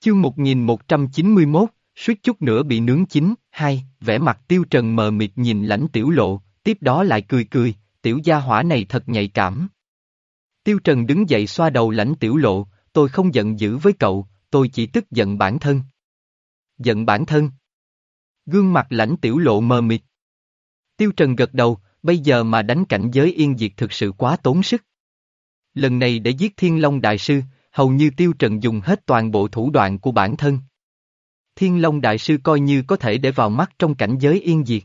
Chương 1191, suýt chút nữa bị nướng chín, hai, vẻ mặt tiêu trần mờ mịt nhìn lãnh tiểu lộ, tiếp đó lại cười cười, tiểu gia hỏa này thật nhạy cảm. Tiêu trần đứng dậy xoa đầu lãnh tiểu lộ, tôi không giận dữ với cậu, tôi chỉ tức giận bản thân. Giận bản thân. Gương mặt lãnh tiểu lộ mờ mịt. Tiêu trần gật đầu, bây giờ mà đánh cảnh giới yên diệt thực sự quá tốn sức. Lần này để giết thiên long đại sư, hầu như tiêu trần dùng hết toàn bộ thủ đoạn của bản thân. Thiên Long Đại Sư coi như có thể để vào mắt trong cảnh giới yên diệt.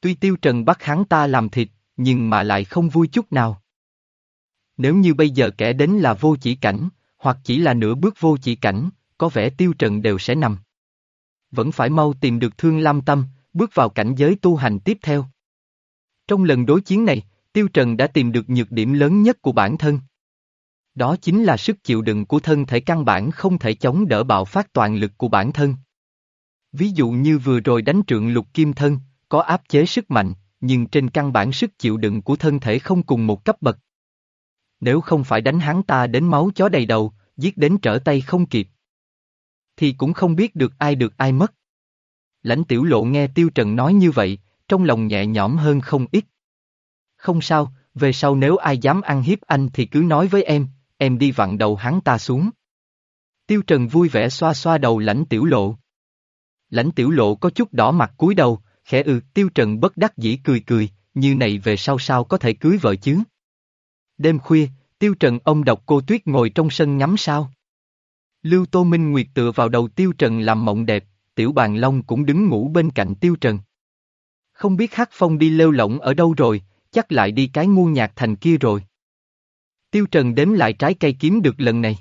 Tuy Tiêu Trần bắt hắn ta làm thịt, nhưng mà lại không vui chút nào. Nếu như bây giờ kẻ đến là vô chỉ cảnh, hoặc chỉ là nửa bước vô chỉ cảnh, có vẻ Tiêu Trần đều sẽ nằm. Vẫn phải mau tìm được Thương Lam Tâm, bước vào cảnh giới tu hành tiếp theo. Trong lần đối chiến này, Tiêu Trần đã tìm được nhược điểm lớn nhất của bản thân. Đó chính là sức chịu đựng của thân thể căn bản không thể chống đỡ bạo phát toàn lực của bản thân. Ví dụ như vừa rồi đánh trượng lục kim thân, có áp chế sức mạnh, nhưng trên căn bản sức chịu đựng của thân thể không cùng một cấp bậc. Nếu không phải đánh hắn ta đến máu chó đầy đầu, giết đến trở tay không kịp. Thì cũng không biết được ai được ai mất. Lãnh tiểu lộ nghe Tiêu Trần nói như vậy, trong lòng nhẹ nhõm hơn không ít. Không sao, về sau nếu ai dám ăn hiếp anh thì cứ nói với em, em đi vặn đầu hắn ta xuống. Tiêu Trần vui vẻ xoa xoa đầu lãnh tiểu lộ. Lãnh tiểu lộ có chút đỏ mặt cúi đầu, khẽ ư, Tiêu Trần bất đắc dĩ cười cười, như này về sau sao có thể cưới vợ chứ. Đêm khuya, Tiêu Trần ông độc cô Tuyết ngồi trong sân ngắm sao. Lưu Tô Minh Nguyệt tựa vào đầu Tiêu Trần làm mộng đẹp, Tiểu Bàn Long cũng đứng ngủ bên cạnh Tiêu Trần. Không biết Hắc Phong đi lêu lỏng ở đâu rồi, chắc lại đi cái ngu nhạc thành kia rồi. Tiêu Trần đếm lại trái cây kiếm được lần này.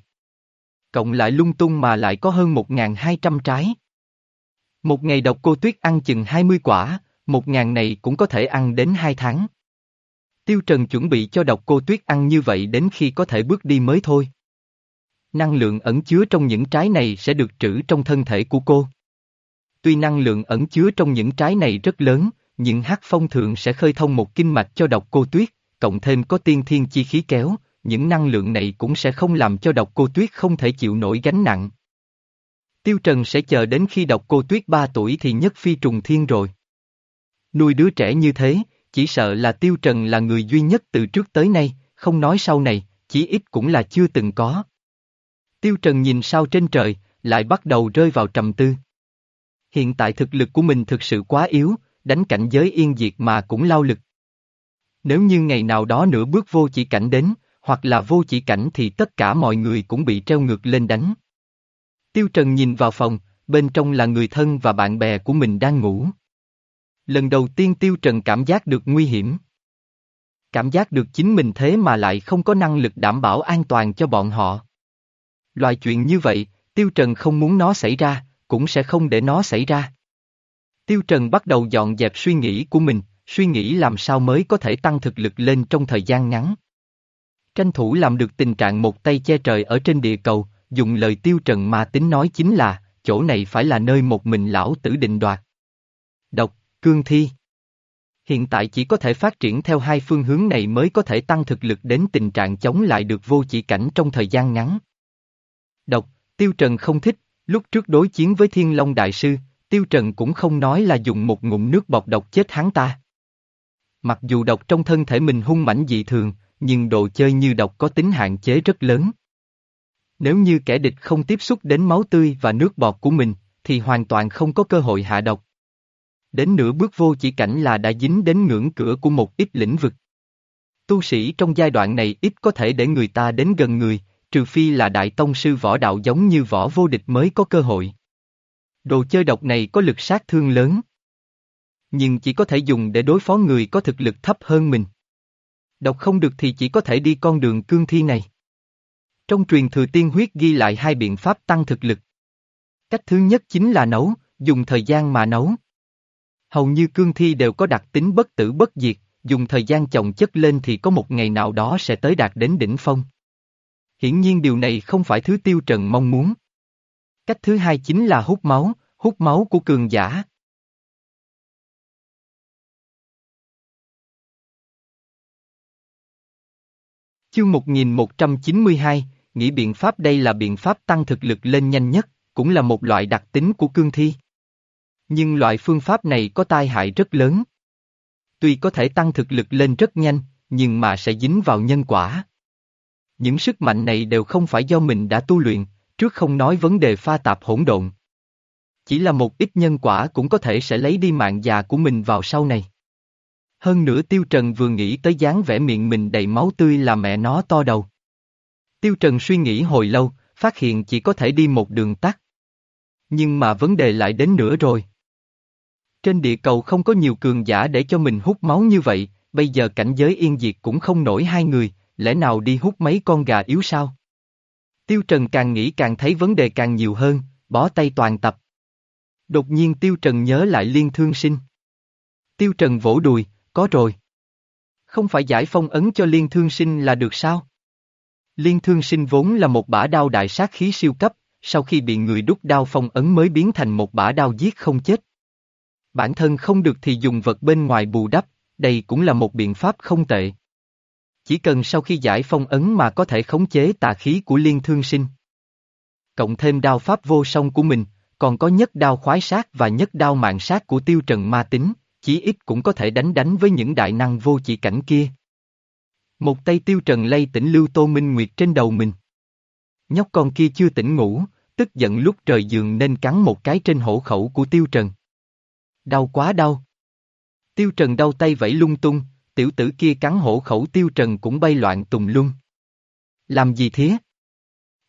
Cộng lại lung tung mà lại có hơn 1.200 trái. Một ngày độc cô tuyết ăn chừng 20 quả, một ngàn này cũng có thể ăn đến 2 tháng. Tiêu Trần chuẩn bị cho độc cô tuyết ăn như vậy đến khi có thể bước đi mới thôi. Năng lượng ẩn chứa trong những trái này sẽ được trữ trong thân thể của cô. Tuy năng lượng ẩn chứa trong những trái này rất lớn, nhưng hắc phong thường sẽ khơi thông một kinh mạch cho độc cô tuyết, cộng thêm có tiên thiên chi khí kéo, những năng lượng này cũng sẽ không làm cho độc cô tuyết không thể chịu nổi gánh nặng. Tiêu Trần sẽ chờ đến khi độc cô tuyết 3 tuổi thì nhất phi trùng thiên rồi. Nuôi đứa trẻ như thế, chỉ sợ là Tiêu Trần là người duy nhất từ trước tới nay, không nói sau này, chỉ ít cũng là chưa từng có. Tiêu Trần nhìn sao trên trời, lại bắt đầu rơi vào trầm tư. Hiện tại thực lực của mình thực sự quá yếu, đánh cảnh giới yên diệt mà cũng lao lực. Nếu như ngày nào đó nửa bước vô chỉ cảnh đến, hoặc là vô chỉ cảnh thì tất cả mọi người cũng bị treo ngược lên đánh. Tiêu Trần nhìn vào phòng, bên trong là người thân và bạn bè của mình đang ngủ. Lần đầu tiên Tiêu Trần cảm giác được nguy hiểm. Cảm giác được chính mình thế mà lại không có năng lực đảm bảo an toàn cho bọn họ. Loại chuyện như vậy, Tiêu Trần không muốn nó xảy ra, cũng sẽ không để nó xảy ra. Tiêu Trần bắt đầu dọn dẹp suy nghĩ của mình, suy nghĩ làm sao mới có thể tăng thực lực lên trong thời gian ngắn. Tranh thủ làm được tình trạng một tay che trời ở trên địa cầu, dùng lời tiêu trần mà tính nói chính là, chỗ này phải là nơi một mình lão tử định đoạt. Độc, cương thi. Hiện tại chỉ có thể phát triển theo hai phương hướng này mới có thể tăng thực lực đến tình trạng chống lại được vô chỉ cảnh trong thời gian ngắn. Độc, Tiêu Trần không thích, lúc trước đối chiến với Thiên Long Đại Sư, Tiêu Trần cũng không nói là dùng một ngụm nước bọc độc chết hắn ta. Mặc dù độc trong thân thể mình hung mãnh dị thường, nhưng đồ chơi như độc có tính hạn chế rất lớn. Nếu như kẻ địch không tiếp xúc đến máu tươi và nước bọt của mình, thì hoàn toàn không có cơ hội hạ độc. Đến nửa bước vô chỉ cảnh là đã dính đến ngưỡng cửa của một ít lĩnh vực. Tu sĩ trong giai đoạn này ít có thể để người ta đến gần người, trừ phi là đại tông sư võ đạo giống như võ vô địch mới có cơ hội. Đồ chơi độc này có lực sát thương lớn. Nhưng chỉ có thể dùng để đối phó người có thực lực thấp hơn mình đọc không được thì chỉ có thể đi con đường cương thi này. Trong truyền thừa tiên huyết ghi lại hai biện pháp tăng thực lực. Cách thứ nhất chính là nấu, dùng thời gian mà nấu. Hầu như cương thi đều có đặc tính bất tử bất diệt, dùng thời gian chồng chất lên thì có một ngày nào đó sẽ tới đạt đến đỉnh phong. Hiển nhiên điều này không phải thứ tiêu trần mong muốn. Cách thứ hai chính là hút máu, hút máu của cường giả. Chương 1192, nghĩ biện pháp đây là biện pháp tăng thực lực lên nhanh nhất, cũng là một loại đặc tính của cương thi. Nhưng loại phương pháp này có tai hại rất lớn. Tuy có thể tăng thực lực lên rất nhanh, nhưng mà sẽ dính vào nhân quả. Những sức mạnh này đều không phải do mình đã tu luyện, trước không nói vấn đề pha tạp hỗn độn. Chỉ là một ít nhân quả cũng có thể sẽ lấy đi mạng già của mình vào sau này. Hơn nữa Tiêu Trần vừa nghĩ tới dáng vẻ miệng mình đầy máu tươi là mẹ nó to đầu. Tiêu Trần suy nghĩ hồi lâu, phát hiện chỉ có thể đi một đường tắt. Nhưng mà vấn đề lại đến nữa rồi. Trên địa cầu không có nhiều cường giả để cho mình hút máu như vậy, bây giờ cảnh giới yên diệt cũng không nổi hai người, lẽ nào đi hút mấy con gà yếu sao? Tiêu Trần càng nghĩ càng thấy vấn đề càng nhiều hơn, bó tay toàn tập. Đột nhiên Tiêu Trần nhớ lại liên thương sinh. Tiêu Trần vỗ đùi, có rồi. Không phải giải phong ấn cho liên thương sinh là được sao? Liên thương sinh vốn là một bả đao đại sát khí siêu cấp, sau khi bị người đúc đao phong ấn mới biến thành một bả đao giết không chết. Bản thân không được thì dùng vật bên ngoài bù đắp, đây cũng là một biện pháp không tệ. Chỉ cần sau khi giải phong ấn mà có thể khống chế tà khí của liên thương sinh. Cộng thêm đao pháp vô song của mình, còn có nhất đao khoái sát và nhất đao mạng sát của tiêu trần ma tính, chí ít cũng có thể đánh đánh với những đại năng vô chỉ cảnh kia. Một tay tiêu trần lay tỉnh lưu tô minh nguyệt trên đầu mình. Nhóc con kia chưa tỉnh ngủ, tức giận lúc trời giường nên cắn một cái trên hổ khẩu của tiêu trần. Đau quá đau. Tiêu trần đau tay vẫy lung tung, tiểu tử kia cắn hổ khẩu tiêu trần cũng bay loạn tùng lung. Làm gì thế?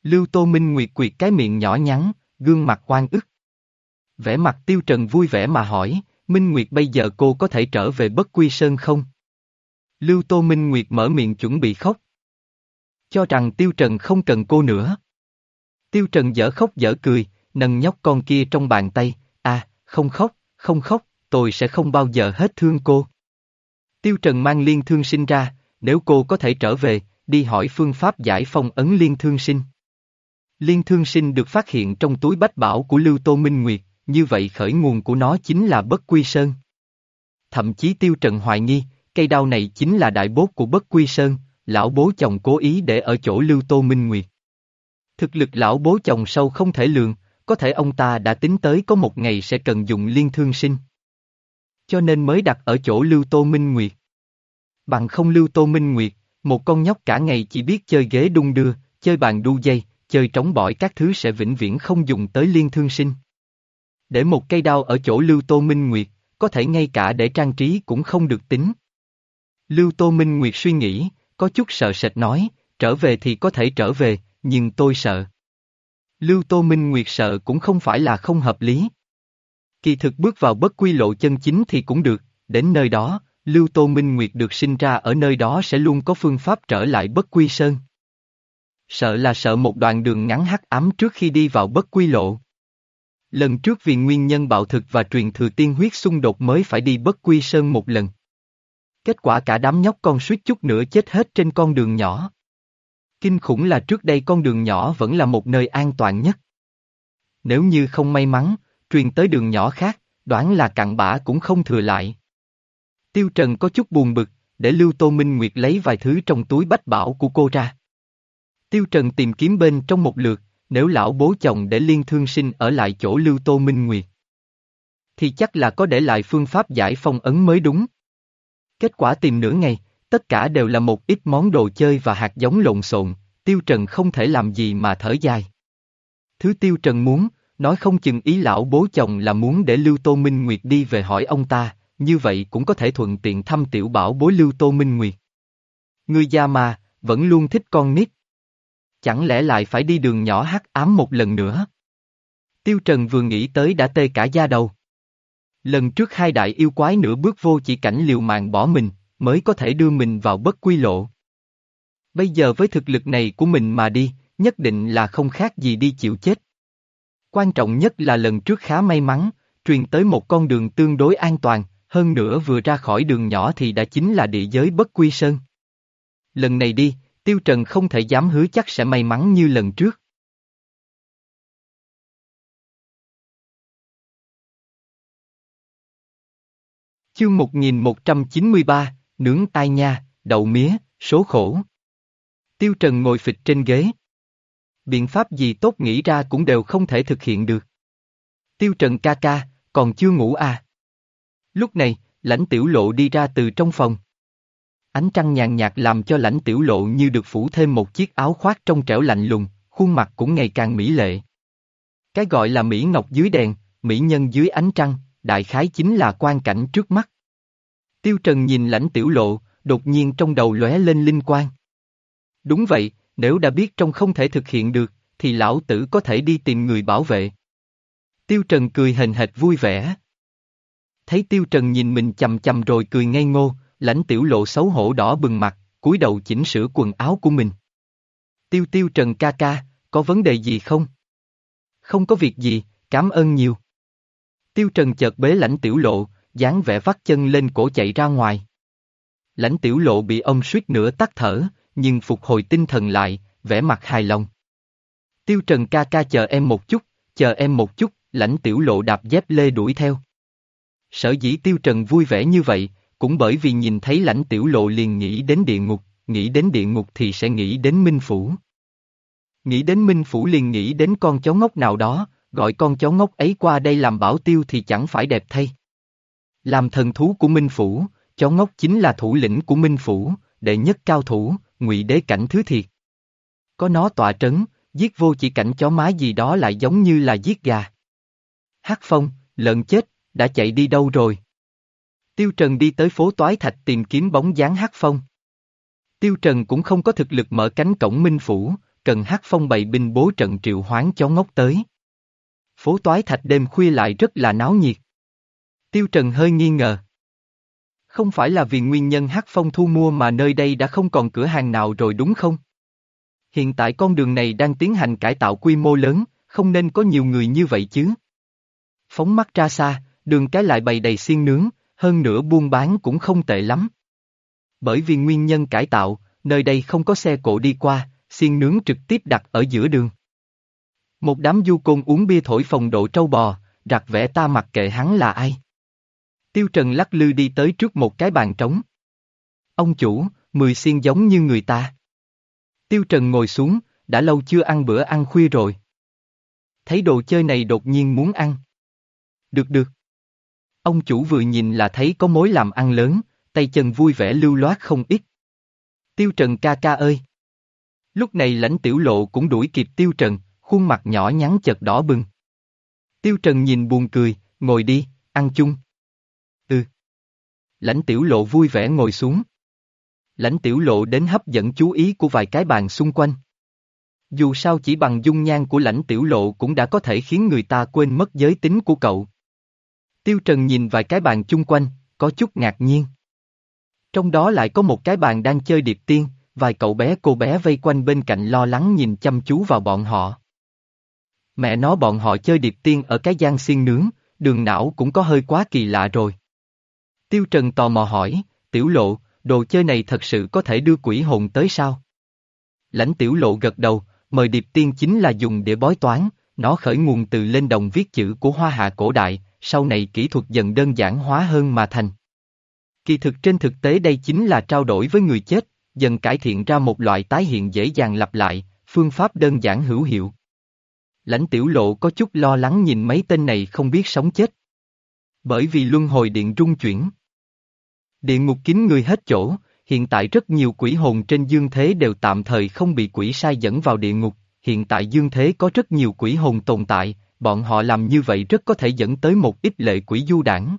Lưu Tô Minh Nguyệt quyệt cái miệng nhỏ nhắn, gương mặt oan ức. Vẻ mặt tiêu trần vui vẻ mà hỏi, Minh Nguyệt bây giờ cô có thể trở về bất quy sơn không? Lưu Tô Minh Nguyệt mở miệng chuẩn bị khóc. Cho rằng tiêu trần không cần cô nữa. Tiêu trần dở khóc dở cười, nâng nhóc con kia trong bàn tay, à, không khóc, không khóc, tôi sẽ không bao giờ hết thương cô. Tiêu Trần mang liên thương sinh ra, nếu cô có thể trở về, đi hỏi phương pháp giải phong ấn liên thương sinh. Liên thương sinh được phát hiện trong túi bách bảo của Lưu Tô Minh Nguyệt, như vậy khởi nguồn của nó chính là bất quy sơn. Thậm chí Tiêu Trần hoài nghi, cây đao này chính là đại bốt của bất quy sơn, lão bố chồng cố ý để ở chỗ Lưu Tô Minh Nguyệt. Thực lực lão bố chồng sâu không thể lường, có thể ông ta đã tính tới có một ngày sẽ cần dùng liên thương sinh cho nên mới đặt ở chỗ Lưu Tô Minh Nguyệt. Bằng không Lưu Tô Minh Nguyệt, một con nhóc cả ngày chỉ biết chơi ghế đung đưa, chơi bàn đu dây, chơi trống bỏi các thứ sẽ vĩnh viễn không dùng tới liên thương sinh. Để một cây đao ở chỗ Lưu Tô Minh Nguyệt, có thể ngay cả để trang trí cũng không được tính. Lưu Tô Minh Nguyệt suy nghĩ, có chút sợ sệt nói, trở về thì có thể trở về, nhưng tôi sợ. Lưu Tô Minh Nguyệt sợ cũng không phải là không hợp lý. Kỳ thực bước vào bất quy lộ chân chính thì cũng được, đến nơi đó, Lưu Tô Minh Nguyệt được sinh ra ở nơi đó sẽ luôn có phương pháp trở lại bất quy sơn. Sợ là sợ một đoạn đường ngắn hắc ám trước khi đi vào bất quy lộ. Lần trước vì nguyên nhân bạo thực và truyền thừa tiên huyết xung đột mới phải đi bất quy sơn một lần. Kết quả cả đám nhóc con suýt chút nữa chết hết trên con đường nhỏ. Kinh khủng là trước đây con đường nhỏ vẫn là một nơi an toàn nhất. Nếu như không may mắn, truyền tới đường nhỏ khác, đoán là cặn bã cũng không thừa lại. Tiêu Trần có chút buồn bực, để Lưu Tô Minh Nguyệt lấy vài thứ trong túi bách bảo của cô ra. Tiêu Trần tìm kiếm bên trong một lượt, nếu lão bố chồng để liên thương sinh ở lại chỗ Lưu Tô Minh Nguyệt. Thì chắc là có để lại phương pháp giải phong ấn mới đúng. Kết quả tìm nửa ngày, tất cả đều là một ít món đồ chơi và hạt giống lộn xộn, Tiêu Trần không thể làm gì mà thở dài. Thứ Tiêu Trần muốn, nói không chừng ý lão bố chồng là muốn để Lưu Tô Minh Nguyệt đi về hỏi ông ta, như vậy cũng có thể thuận tiện thăm tiểu bảo bối Lưu Tô Minh Nguyệt. Người già mà, vẫn luôn thích con nít. Chẳng lẽ lại phải đi đường nhỏ hắc ám một lần nữa? Tiêu Trần vừa nghĩ tới đã tê cả da đầu. Lần trước hai đại yêu quái nửa bước vô chỉ cảnh liều mạng bỏ mình, mới có thể đưa mình vào bất quy lộ. Bây giờ với thực lực này của mình mà đi, nhất định là không khác gì đi chịu chết. Quan trọng nhất là lần trước khá may mắn, truyền tới một con đường tương đối an toàn, hơn nữa vừa ra khỏi đường nhỏ thì đã chính là địa giới bất quy sơn. Lần này đi, Tiêu Trần không thể dám hứa chắc sẽ may mắn như lần trước. Chương 1193, nướng tai nha, đậu mía, số khổ. Tiêu Trần ngồi phịch trên ghế. Biện pháp gì tốt nghĩ ra cũng đều không thể thực hiện được. Tiêu Trần ca ca, còn chưa ngủ à? Lúc này, lãnh tiểu lộ đi ra từ trong phòng. Ánh trăng nhàn nhạt làm cho lãnh tiểu lộ như được phủ thêm một chiếc áo khoác trong trẻo lạnh lùng, khuôn mặt cũng ngày càng mỹ lệ. Cái gọi là mỹ ngọc dưới đèn, mỹ nhân dưới ánh trăng, đại khái chính là quan cảnh trước mắt. Tiêu Trần nhìn lãnh tiểu lộ, đột nhiên trong đầu lóe lên linh quang. Đúng vậy, nếu đã biết trong không thể thực hiện được, thì lão tử có thể đi tìm người bảo vệ. Tiêu Trần cười hình hệt vui vẻ. Thấy Tiêu Trần nhìn mình chầm chầm rồi cười ngây ngô, lãnh tiểu lộ xấu hổ đỏ bừng mặt, cúi đầu chỉnh sửa quần áo của mình. Tiêu Tiêu Trần ca ca, có vấn đề gì không? Không có việc gì, cảm ơn nhiều. Tiêu Trần chợt bế lãnh tiểu lộ, dáng vẻ vắt chân lên cổ chạy ra ngoài. Lãnh tiểu lộ bị ông suýt nữa tắt thở, nhưng phục hồi tinh thần lại, vẻ mặt hài lòng. Tiêu Trần ca ca chờ em một chút, chờ em một chút, lãnh tiểu lộ đạp dép lê đuổi theo. Sở dĩ Tiêu Trần vui vẻ như vậy, cũng bởi vì nhìn thấy lãnh tiểu lộ liền nghĩ đến địa ngục, nghĩ đến địa ngục thì sẽ nghĩ đến Minh Phủ. Nghĩ đến Minh Phủ liền nghĩ đến con chó ngốc nào đó, gọi con chó ngốc ấy qua đây làm bảo tiêu thì chẳng phải đẹp thay. Làm thần thú của Minh Phủ, chó ngốc chính là thủ lĩnh của Minh Phủ, đệ nhất cao thủ, ngụy đế cảnh thứ thiệt. Có nó tọa trấn, giết vô chỉ cảnh chó má gì đó lại giống như là giết gà. Hắc phong, lợn chết, đã chạy đi đâu rồi? Tiêu Trần đi tới phố Toái Thạch tìm kiếm bóng dáng Hắc phong. Tiêu Trần cũng không có thực lực mở cánh cổng Minh Phủ, cần Hắc phong bày binh bố trận triệu hoán chó ngốc tới. Phố Toái Thạch đêm khuya lại rất là náo nhiệt. Tiêu Trần hơi nghi ngờ. Không phải là vì nguyên nhân Hắc Phong thu mua mà nơi đây đã không còn cửa hàng nào rồi đúng không? Hiện tại con đường này đang tiến hành cải tạo quy mô lớn, không nên có nhiều người như vậy chứ. Phóng mắt ra xa, đường cái lại bày đầy xiên nướng, hơn nữa buôn bán cũng không tệ lắm. Bởi vì nguyên nhân cải tạo, nơi đây không có xe cộ đi qua, xiên nướng trực tiếp đặt ở giữa đường. Một đám du côn uống bia thổi phòng độ trâu bò, rạc vẽ ta mặc kệ hắn là ai. Tiêu Trần lắc lư đi tới trước một cái bàn trống. Ông chủ, mười xiên giống như người ta. Tiêu Trần ngồi xuống, đã lâu chưa ăn bữa ăn khuya rồi. Thấy đồ chơi này đột nhiên muốn ăn. Được được. Ông chủ vừa nhìn là thấy có mối làm ăn lớn, tay chân vui vẻ lưu loát không ít. Tiêu Trần ca ca ơi. Lúc này lãnh tiểu lộ cũng đuổi kịp Tiêu Trần, khuôn mặt nhỏ nhắn chật đỏ bừng. Tiêu Trần nhìn buồn cười, ngồi đi, ăn chung. Ừ. Lãnh tiểu lộ vui vẻ ngồi xuống. Lãnh tiểu lộ đến hấp dẫn chú ý của vài cái bàn xung quanh. Dù sao chỉ bằng dung nhan của lãnh tiểu lộ cũng đã có thể khiến người ta quên mất giới tính của cậu. Tiêu Trần nhìn vài cái bàn chung quanh, có chút ngạc nhiên. Trong đó lại có một cái bàn đang chơi điệp tiên, vài cậu bé cô bé vây quanh bên cạnh lo lắng nhìn chăm chú vào bọn họ. Mẹ nó bọn họ chơi điệp tiên ở cái gian xiên nướng, đường não cũng có hơi quá kỳ lạ rồi. Tiêu Trần tò mò hỏi, tiểu lộ, đồ chơi này thật sự có thể đưa quỷ hồn tới sao? Lãnh tiểu lộ gật đầu, mời điệp tiên chính là dùng để bói toán, nó khởi nguồn từ lên đồng viết chữ của hoa hạ cổ đại, sau này kỹ thuật dần đơn giản hóa hơn mà thành. Kỳ thực trên thực tế đây chính là trao đổi với người chết, dần cải thiện ra một loại tái hiện dễ dàng lặp lại, phương pháp đơn giản hữu hiệu. Lãnh tiểu lộ có chút lo lắng nhìn mấy tên này không biết sống chết. Bởi vì luân hồi điện rung chuyển. Địa ngục kín người hết chỗ, hiện tại rất nhiều quỷ hồn trên dương thế đều tạm thời không bị quỷ sai dẫn vào địa ngục, hiện tại dương thế có rất nhiều quỷ hồn tồn tại, bọn họ làm như vậy rất có thể dẫn tới một ít lệ quỷ du đảng.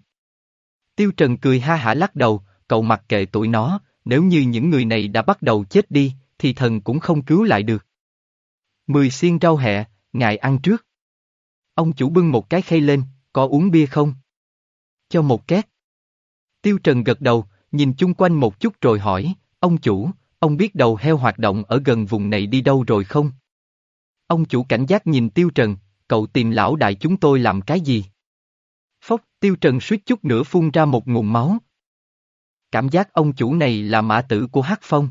Tiêu Trần cười ha hả lắc đầu, cậu mặc kệ tụi nó, nếu như những người này đã bắt đầu chết đi, thì thần cũng không cứu lại được. Mười xiên rau hẹ, ngài ăn trước. Ông chủ bưng một cái khay lên, có uống bia không? Cho một két. Tiêu Trần gật đầu, nhìn chung quanh một chút rồi hỏi, ông chủ, ông biết đầu heo hoạt động ở gần vùng này đi đâu rồi không? Ông chủ cảnh giác nhìn Tiêu Trần, cậu tìm lão đại chúng tôi làm cái gì? Phốc, Tiêu Trần suýt chút nữa phun ra một nguồn máu. Cảm giác ông chủ này là mã tử của Hắc Phong.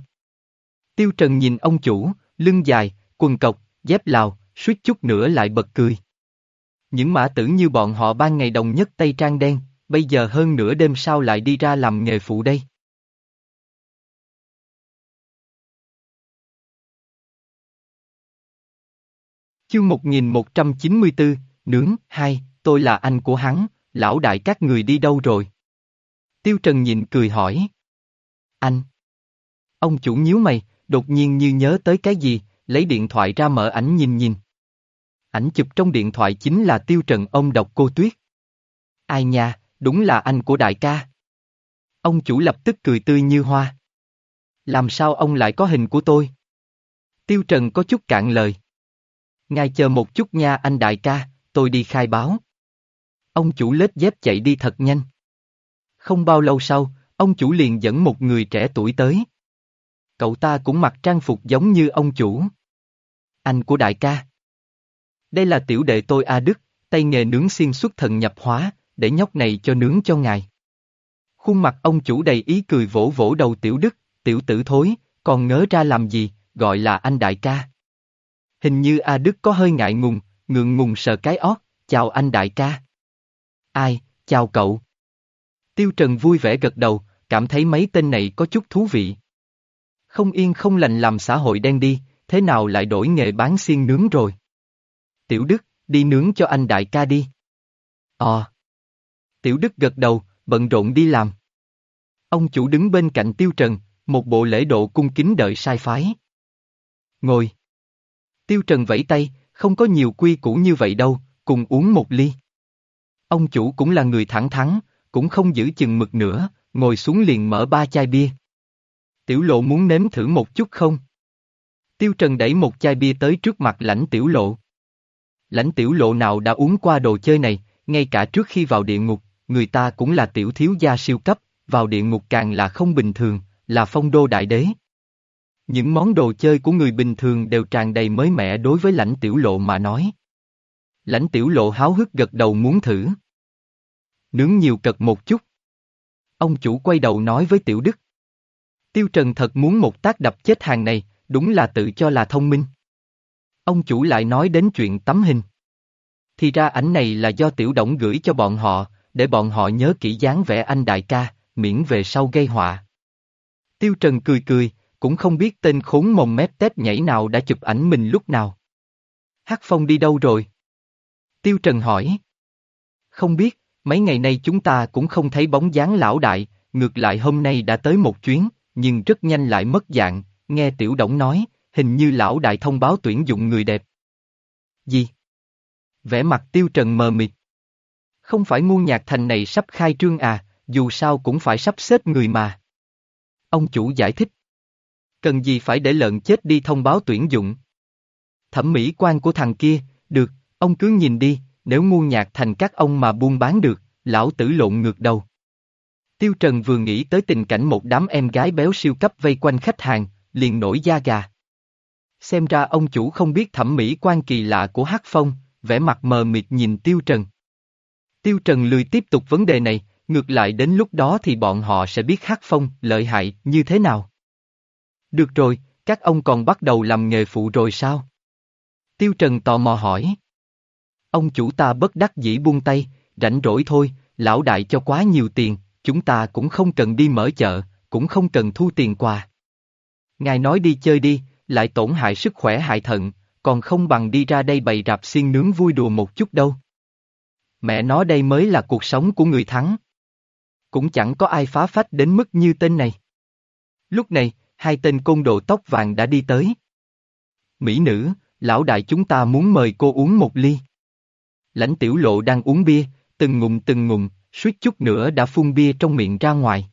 Tiêu Trần nhìn ông chủ, lưng dài, quần cộc, dép lào, suýt chút nữa lại bật cười. Những mã tử như bọn họ ban ngày đồng nhất Tây Trang đen, bây giờ hơn nửa đêm sau lại đi ra làm nghề phụ đây. Chương 1194, nướng, hai, tôi là anh của hắn, lão đại các người đi đâu rồi? Tiêu Trần nhìn cười hỏi. Anh. Ông chủ nhíu mày, đột nhiên như nhớ tới cái gì, lấy điện thoại ra mở ảnh nhìn nhìn. Ảnh chụp trong điện thoại chính là Tiêu Trần ông độc cô Tuyết. Ai nha, đúng là anh của đại ca. Ông chủ lập tức cười tươi như hoa. Làm sao ông lại có hình của tôi? Tiêu Trần có chút cạn lời. Ngài chờ một chút nha anh đại ca, tôi đi khai báo. Ông chủ lết dép chạy đi thật nhanh. Không bao lâu sau, ông chủ liền dẫn một người trẻ tuổi tới. Cậu ta cũng mặc trang phục giống như ông chủ. Anh của đại ca. Đây là tiểu đệ tôi A Đức, tay nghề nướng xiên xuất thần nhập hóa, để nhóc này cho nướng cho ngài. Khuôn mặt ông chủ đầy ý cười vỗ vỗ đầu tiểu Đức, tiểu tử thối, còn ngớ ra làm gì, gọi là anh đại ca. Hình như A Đức có hơi ngại ngùng, ngượng ngùng sờ cái ót, chào anh đại ca. Ai, chào cậu. Tiêu Trần vui vẻ gật đầu, cảm thấy mấy tên này có chút thú vị. Không yên không lành làm xã hội đen đi, thế nào lại đổi nghề bán xiên nướng rồi. Tiểu Đức, đi nướng cho anh đại ca đi. Ờ. Tiểu Đức gật đầu, bận rộn đi làm. Ông chủ đứng bên cạnh Tiêu Trần, một bộ lễ độ cung kính đợi sai phái. Ngồi. Tiêu Trần vẫy tay, không có nhiều quy củ như vậy đâu, cùng uống một ly. Ông chủ cũng là người thẳng thắn, cũng không giữ chừng mực nữa, ngồi xuống liền mở ba chai bia. Tiểu lộ muốn nếm thử một chút không? Tiêu Trần đẩy một chai bia tới trước mặt lãnh tiểu lộ. Lãnh tiểu lộ nào đã uống qua đồ chơi này, ngay cả trước khi vào địa ngục, người ta cũng là tiểu thiếu gia siêu cấp, vào địa ngục càng là không bình thường, là phong đô đại đế. Những món đồ chơi của người bình thường đều tràn đầy mới mẻ đối với lãnh tiểu lộ mà nói. Lãnh tiểu lộ háo hức gật đầu muốn thử. Nướng nhiều cật một chút. Ông chủ quay đầu nói với tiểu đức. Tiêu Trần thật muốn một tác đập chết hàng này, đúng là tự cho là thông minh. Ông chủ lại nói đến chuyện tấm hình. Thì ra ảnh này là do tiểu động gửi cho bọn họ, để bọn họ nhớ kỹ dáng vẻ anh đại ca, miễn về sau gây họa. Tiêu Trần cười cười, cũng không biết tên khốn mồm mép tép nhảy nào đã chụp ảnh mình lúc nào. Hắc Phong đi đâu rồi? Tiêu Trần hỏi. Không biết, mấy ngày nay chúng ta cũng không thấy bóng dáng lão đại, ngược lại hôm nay đã tới một chuyến, nhưng rất nhanh lại mất dạng, nghe Tiểu Đổng nói, hình như lão đại thông báo tuyển dụng người đẹp. Gì? Vẻ mặt Tiêu Trần mờ mịt. Không phải ngu nhạc thành này sắp khai trương à, dù sao cũng phải sắp xếp người mà. Ông chủ giải thích. Cần gì phải để lợn chết đi thông báo tuyển dụng. Thẩm mỹ quan của thằng kia, được, ông cứ nhìn đi, nếu ngu nhạc thành các ông mà buôn bán được, lão tử lộn ngược đầu. Tiêu Trần vừa nghĩ tới tình cảnh một đám em gái béo siêu cấp vây quanh khách hàng, liền nổi da gà. Xem ra ông chủ không biết thẩm mỹ quan kỳ lạ của Hắc Phong, vẻ mặt mờ mịt nhìn Tiêu Trần. Tiêu Trần lười tiếp tục vấn đề này, ngược lại đến lúc đó thì bọn họ sẽ biết Hắc Phong lợi hại như thế nào. Được rồi, các ông còn bắt đầu làm nghề phụ rồi sao? Tiêu Trần tò mò hỏi. Ông chủ ta bất đắc dĩ buông tay, rảnh rỗi thôi, lão đại cho quá nhiều tiền, chúng ta cũng không cần đi mở chợ, cũng không cần thu tiền quà. Ngài nói đi chơi đi, lại tổn hại sức khỏe hại thận, còn không bằng đi ra đây bày rạp xiên nướng vui đùa một chút đâu. Mẹ nói đây mới là cuộc sống của người thắng. Cũng chẳng có ai phá phách đến mức như tên này. Lúc này, hai tên côn đồ tóc vàng đã đi tới. Mỹ nữ, lão đại chúng ta muốn mời cô uống một ly. Lãnh tiểu lộ đang uống bia, từng ngụm từng ngụm, suýt chút nữa đã phun bia trong miệng ra ngoài.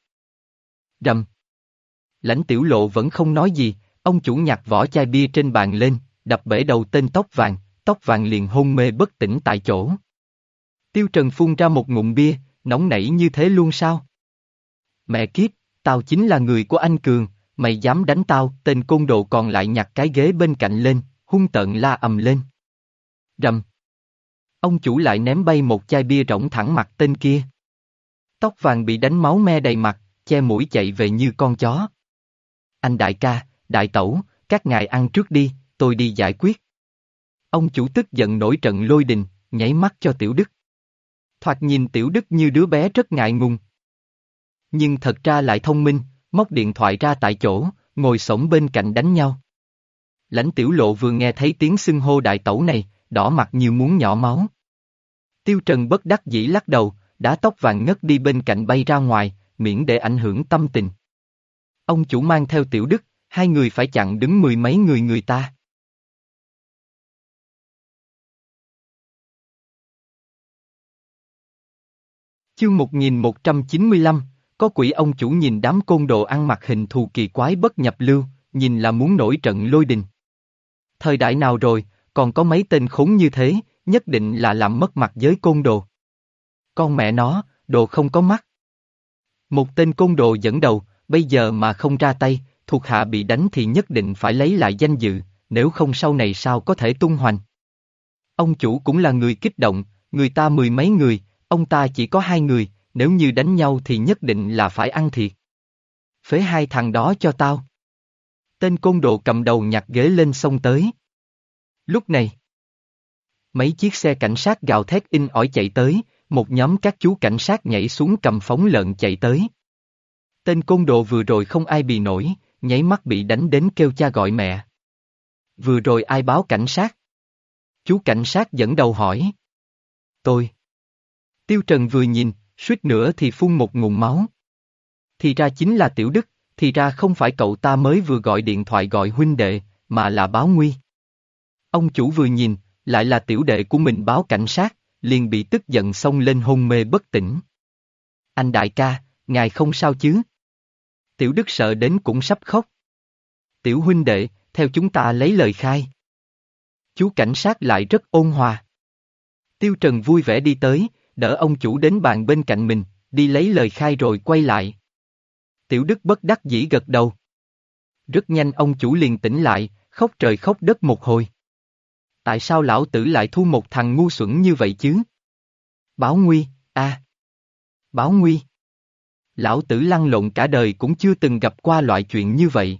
Rầm. Lãnh tiểu lộ vẫn không nói gì, ông chủ nhặt vỏ chai bia trên bàn lên, đập bể đầu tên tóc vàng, tóc vàng liền hôn mê bất tỉnh tại chỗ. Tiêu Trần phun ra một ngụm bia, nóng nảy như thế luôn sao? Mẹ kiếp, tao chính là người của anh Cường, mày dám đánh tao, tên côn đồ còn lại nhặt cái ghế bên cạnh lên, hung tợn la ầm lên. Rầm. Ông chủ lại ném bay một chai bia rỗng thẳng mặt tên kia. Tóc vàng bị đánh máu me đầy mặt, che mũi chạy về như con chó. Anh đại ca, đại tẩu, các ngài ăn trước đi, tôi đi giải quyết. Ông chủ tức giận nổi trận lôi đình, nháy mắt cho Tiểu Đức. Thoạt nhìn Tiểu Đức như đứa bé rất ngại ngùng. Nhưng thật ra lại thông minh, móc điện thoại ra tại chỗ, ngồi sổng bên cạnh đánh nhau. Lãnh tiểu lộ vừa nghe thấy tiếng xưng hô đại tẩu này, đỏ mặt như muốn nhỏ máu. Tiêu Trần bất đắc dĩ lắc đầu, đá tóc vàng ngất đi bên cạnh bay ra ngoài, miễn để ảnh hưởng tâm tình. Ông chủ mang theo tiểu đức, hai người phải chặn đứng mười mấy người người ta. Chương 1195, có quỷ ông chủ nhìn đám côn đồ ăn mặc hình thù kỳ quái bất nhập lưu, nhìn là muốn nổi trận lôi đình. Thời đại nào rồi, còn có mấy tên khốn như thế, nhất định là làm mất mặt giới côn đồ. Con mẹ nó, đồ không có mắt. Một tên côn đồ dẫn đầu, bây giờ mà không ra tay, thuộc hạ bị đánh thì nhất định phải lấy lại danh dự, nếu không sau này sao có thể tung hoành. Ông chủ cũng là người kích động, người ta mười mấy người, ông ta chỉ có hai người, nếu như đánh nhau thì nhất định là phải ăn thiệt. Phế hai thằng đó cho tao. Tên côn đồ cầm đầu nhặt ghế lên sông tới. Lúc này, mấy chiếc xe cảnh sát gào thét in ỏi chạy tới, một nhóm các chú cảnh sát nhảy xuống cầm phóng lợn chạy tới. Tên côn đồ vừa rồi không ai bị nổi, nháy mắt bị đánh đến kêu cha gọi mẹ. Vừa rồi ai báo cảnh sát? Chú cảnh sát dẫn đầu hỏi. Tôi. Tiêu Trần vừa nhìn, suýt nữa thì phun một ngụm máu. Thì ra chính là Tiểu Đức, thì ra không phải cậu ta mới vừa gọi điện thoại gọi huynh đệ, mà là báo nguy. Ông chủ vừa nhìn, lại là tiểu đệ của mình báo cảnh sát, liền bị tức giận xông lên hôn mê bất tỉnh. Anh đại ca, ngài không sao chứ? Tiểu Đức sợ đến cũng sắp khóc. Tiểu huynh đệ, theo chúng ta lấy lời khai. Chú cảnh sát lại rất ôn hòa. Tiêu Trần vui vẻ đi tới, đỡ ông chủ đến bàn bên cạnh mình, đi lấy lời khai rồi quay lại. Tiểu Đức bất đắc dĩ gật đầu. Rất nhanh ông chủ liền tỉnh lại, khóc trời khóc đất một hồi. Tại sao lão tử lại thu một thằng ngu xuẩn như vậy chứ? Báo nguy, a, Báo nguy. Lão tử lăn lộn cả đời cũng chưa từng gặp qua loại chuyện như vậy.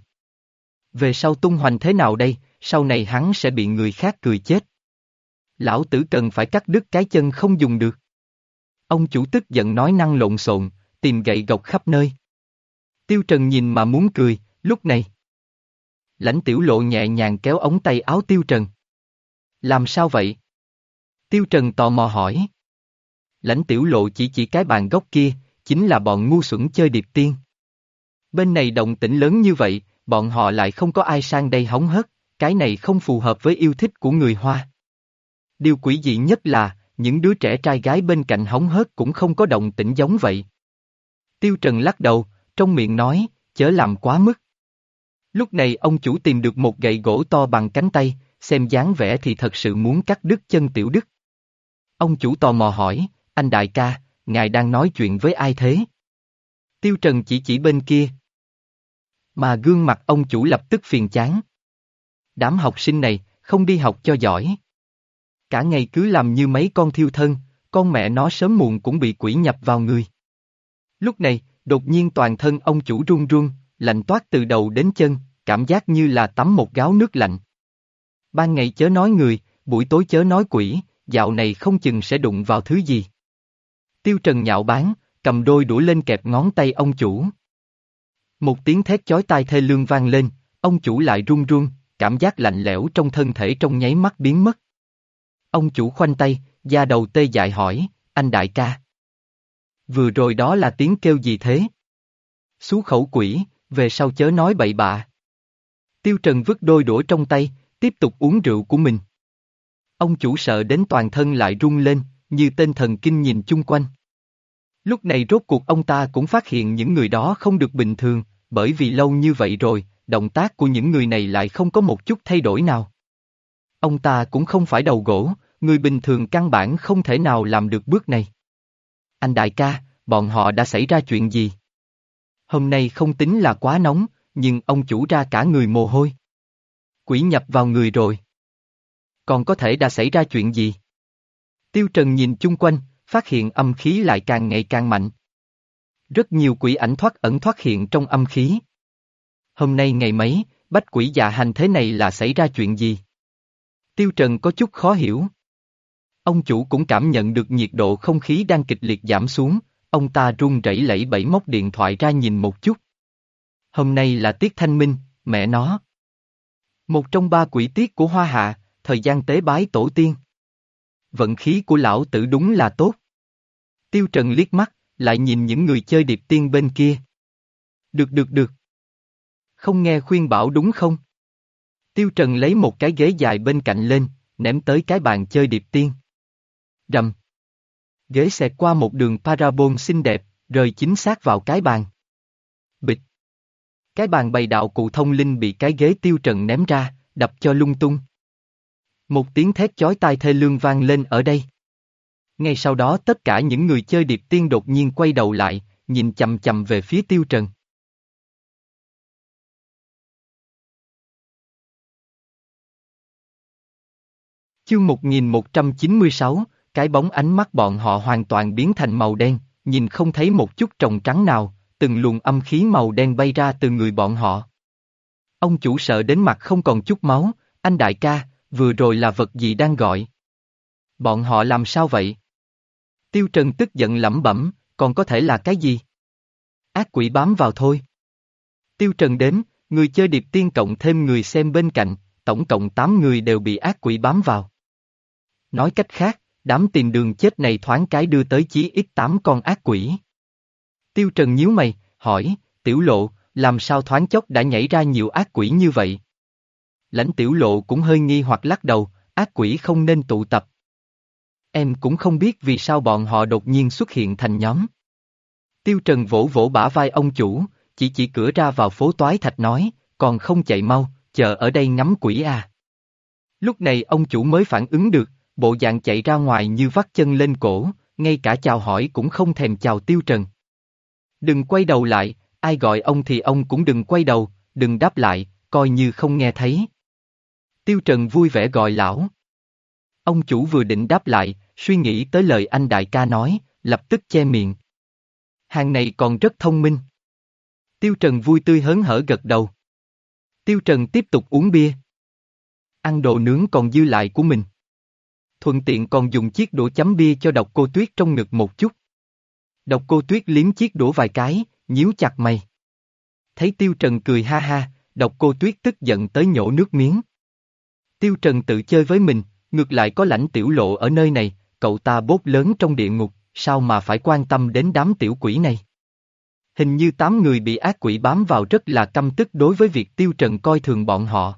Về sau tung hoành thế nào đây, sau này hắn sẽ bị người khác cười chết. Lão tử cần phải cắt đứt cái chân không dùng được. Ông chủ tức giận nói năng lộn xộn, tìm gậy gộc khắp nơi. Tiêu Trần nhìn mà muốn cười, lúc này. Lãnh tiểu lộ nhẹ nhàng kéo ống tay áo Tiêu Trần. Làm sao vậy? Tiêu Trần tò mò hỏi. Lãnh tiểu lộ chỉ chỉ cái bàn gốc kia, chính là bọn ngu xuẩn chơi điệp tiên. Bên này động tĩnh lớn như vậy, bọn họ lại không có ai sang đây hóng hớt, cái này không phù hợp với yêu thích của người Hoa. Điều quỷ dị nhất là, những đứa trẻ trai gái bên cạnh hóng hớt cũng không có động tĩnh giống vậy. Tiêu Trần lắc đầu, trong miệng nói, chớ làm quá mức. Lúc này ông chủ tìm được một gậy gỗ to bằng cánh tay, xem dáng vẻ thì thật sự muốn cắt đứt chân tiểu đức. Ông chủ tò mò hỏi, anh đại ca, ngài đang nói chuyện với ai thế? Tiêu Trần chỉ chỉ bên kia. Mà gương mặt ông chủ lập tức phiền chán. Đám học sinh này, không đi học cho giỏi. Cả ngày cứ làm như mấy con thiêu thân, con mẹ nó sớm muộn cũng bị quỷ nhập vào người. Lúc này, đột nhiên toàn thân ông chủ run run, lạnh toát từ đầu đến chân, cảm giác như là tắm một gáo nước lạnh. Ban ngày chớ nói người, buổi tối chớ nói quỷ, dạo này không chừng sẽ đụng vào thứ gì. Tiêu Trần nhạo báng, cầm đôi đũa lên kẹp ngón tay ông chủ. Một tiếng thét chói tai thê lương vang lên, ông chủ lại run run, cảm giác lạnh lẽo trong thân thể trong nháy mắt biến mất. Ông chủ khoanh tay, da đầu tê dại hỏi, anh đại ca. Vừa rồi đó là tiếng kêu gì thế? Xú khẩu quỷ, về sau chớ nói bậy bạ. Tiêu Trần vứt đôi đũa trong tay, tiếp tục uống rượu của mình. Ông chủ sợ đến toàn thân lại rung lên, như tên thần kinh nhìn chung quanh. Lúc này rốt cuộc ông ta cũng phát hiện những người đó không được bình thường, bởi vì lâu như vậy rồi, động tác của những người này lại không có một chút thay đổi nào. Ông ta cũng không phải đầu gỗ, người bình thường căn bản không thể nào làm được bước này. Anh đại ca, bọn họ đã xảy ra chuyện gì? Hôm nay không tính là quá nóng, nhưng ông chủ ra cả người mồ hôi. Quỷ nhập vào người rồi. Còn có thể đã xảy ra chuyện gì? Tiêu Trần nhìn chung quanh, phát hiện âm khí lại càng ngày càng mạnh. Rất nhiều quỷ ảnh thoát ẩn thoát hiện trong âm khí. Hôm nay ngày mấy, bách quỷ dạ hành thế này là xảy ra chuyện gì? Tiêu Trần có chút khó hiểu. Ông chủ cũng cảm nhận được nhiệt độ không khí đang kịch liệt giảm xuống, ông ta run rẩy lẫy bẫy móc điện thoại ra nhìn một chút. Hôm nay là tiết thanh minh, mẹ nó. Một trong ba quỷ tiết của Hoa Hạ, thời gian tế bái tổ tiên. Vận khí của lão tử đúng là tốt. Tiêu Trần liếc mắt, lại nhìn những người chơi điệp tiên bên kia. Được được được. Không nghe khuyên bảo đúng không? Tiêu Trần lấy một cái ghế dài bên cạnh lên, ném tới cái bàn chơi điệp tiên. Rầm. Ghế xẹt qua một đường parabol xinh đẹp, rơi chính xác vào cái bàn. Bịch. Cái bàn bày đạo cụ thông linh bị cái ghế tiêu trần ném ra, đập cho lung tung. Một tiếng thét chói tai thê lương vang lên ở đây. Ngay sau đó tất cả những người chơi điệp tiên đột nhiên quay đầu lại, nhìn chầm chầm về phía tiêu trần. Chương 1196, cái bóng ánh mắt bọn họ hoàn toàn biến thành màu đen, nhìn không thấy một chút trồng trắng nào, từng luồng âm khí màu đen bay ra từ người bọn họ. Ông chủ sợ đến mặt không còn chút máu, anh đại ca, vừa rồi là vật gì đang gọi? Bọn họ làm sao vậy? Tiêu Trần tức giận lẩm bẩm, còn có thể là cái gì? Ác quỷ bám vào thôi. Tiêu Trần đến, người chơi điệp tiên cộng thêm người xem bên cạnh, tổng cộng 8 người đều bị ác quỷ bám vào. Nói cách khác, đám tìm đường chết này thoáng cái đưa tới chí ít tám con ác quỷ. Tiêu Trần nhíu mày, hỏi, tiểu lộ, làm sao thoáng chốc đã nhảy ra nhiều ác quỷ như vậy? Lãnh tiểu lộ cũng hơi nghi hoặc lắc đầu, ác quỷ không nên tụ tập. Em cũng không biết vì sao bọn họ đột nhiên xuất hiện thành nhóm. Tiêu Trần vỗ vỗ bả vai ông chủ, chỉ chỉ cửa ra vào phố toái thạch nói, còn không chạy mau, chờ ở đây ngắm quỷ à. Lúc này ông chủ mới phản ứng được, bộ dạng chạy ra ngoài như vắt chân lên cổ, ngay cả chào hỏi cũng không thèm chào Tiêu Trần. Đừng quay đầu lại, ai gọi ông thì ông cũng đừng quay đầu, đừng đáp lại, coi như không nghe thấy. Tiêu Trần vui vẻ gọi lão. Ông chủ vừa định đáp lại, suy nghĩ tới lời anh đại ca nói, lập tức che miệng. Hàng này còn rất thông minh. Tiêu Trần vui tươi hớn hở gật đầu. Tiêu Trần tiếp tục uống bia. Ăn đồ nướng còn dư lại của mình. Thuận tiện còn dùng chiếc đũa chấm bia cho độc cô tuyết trong ngực một chút. Độc cô tuyết liếm chiếc đũa vài cái, nhíu chặt mày. Thấy Tiêu Trần cười ha ha, độc cô tuyết tức giận tới nhổ nước miếng. Tiêu Trần tự chơi với mình, ngược lại có lãnh tiểu lộ ở nơi này, cậu ta bốt lớn trong địa ngục, sao mà phải quan tâm đến đám tiểu quỷ này? Hình như tám người bị ác quỷ bám vào rất là căm tức đối với việc Tiêu Trần coi thường bọn họ.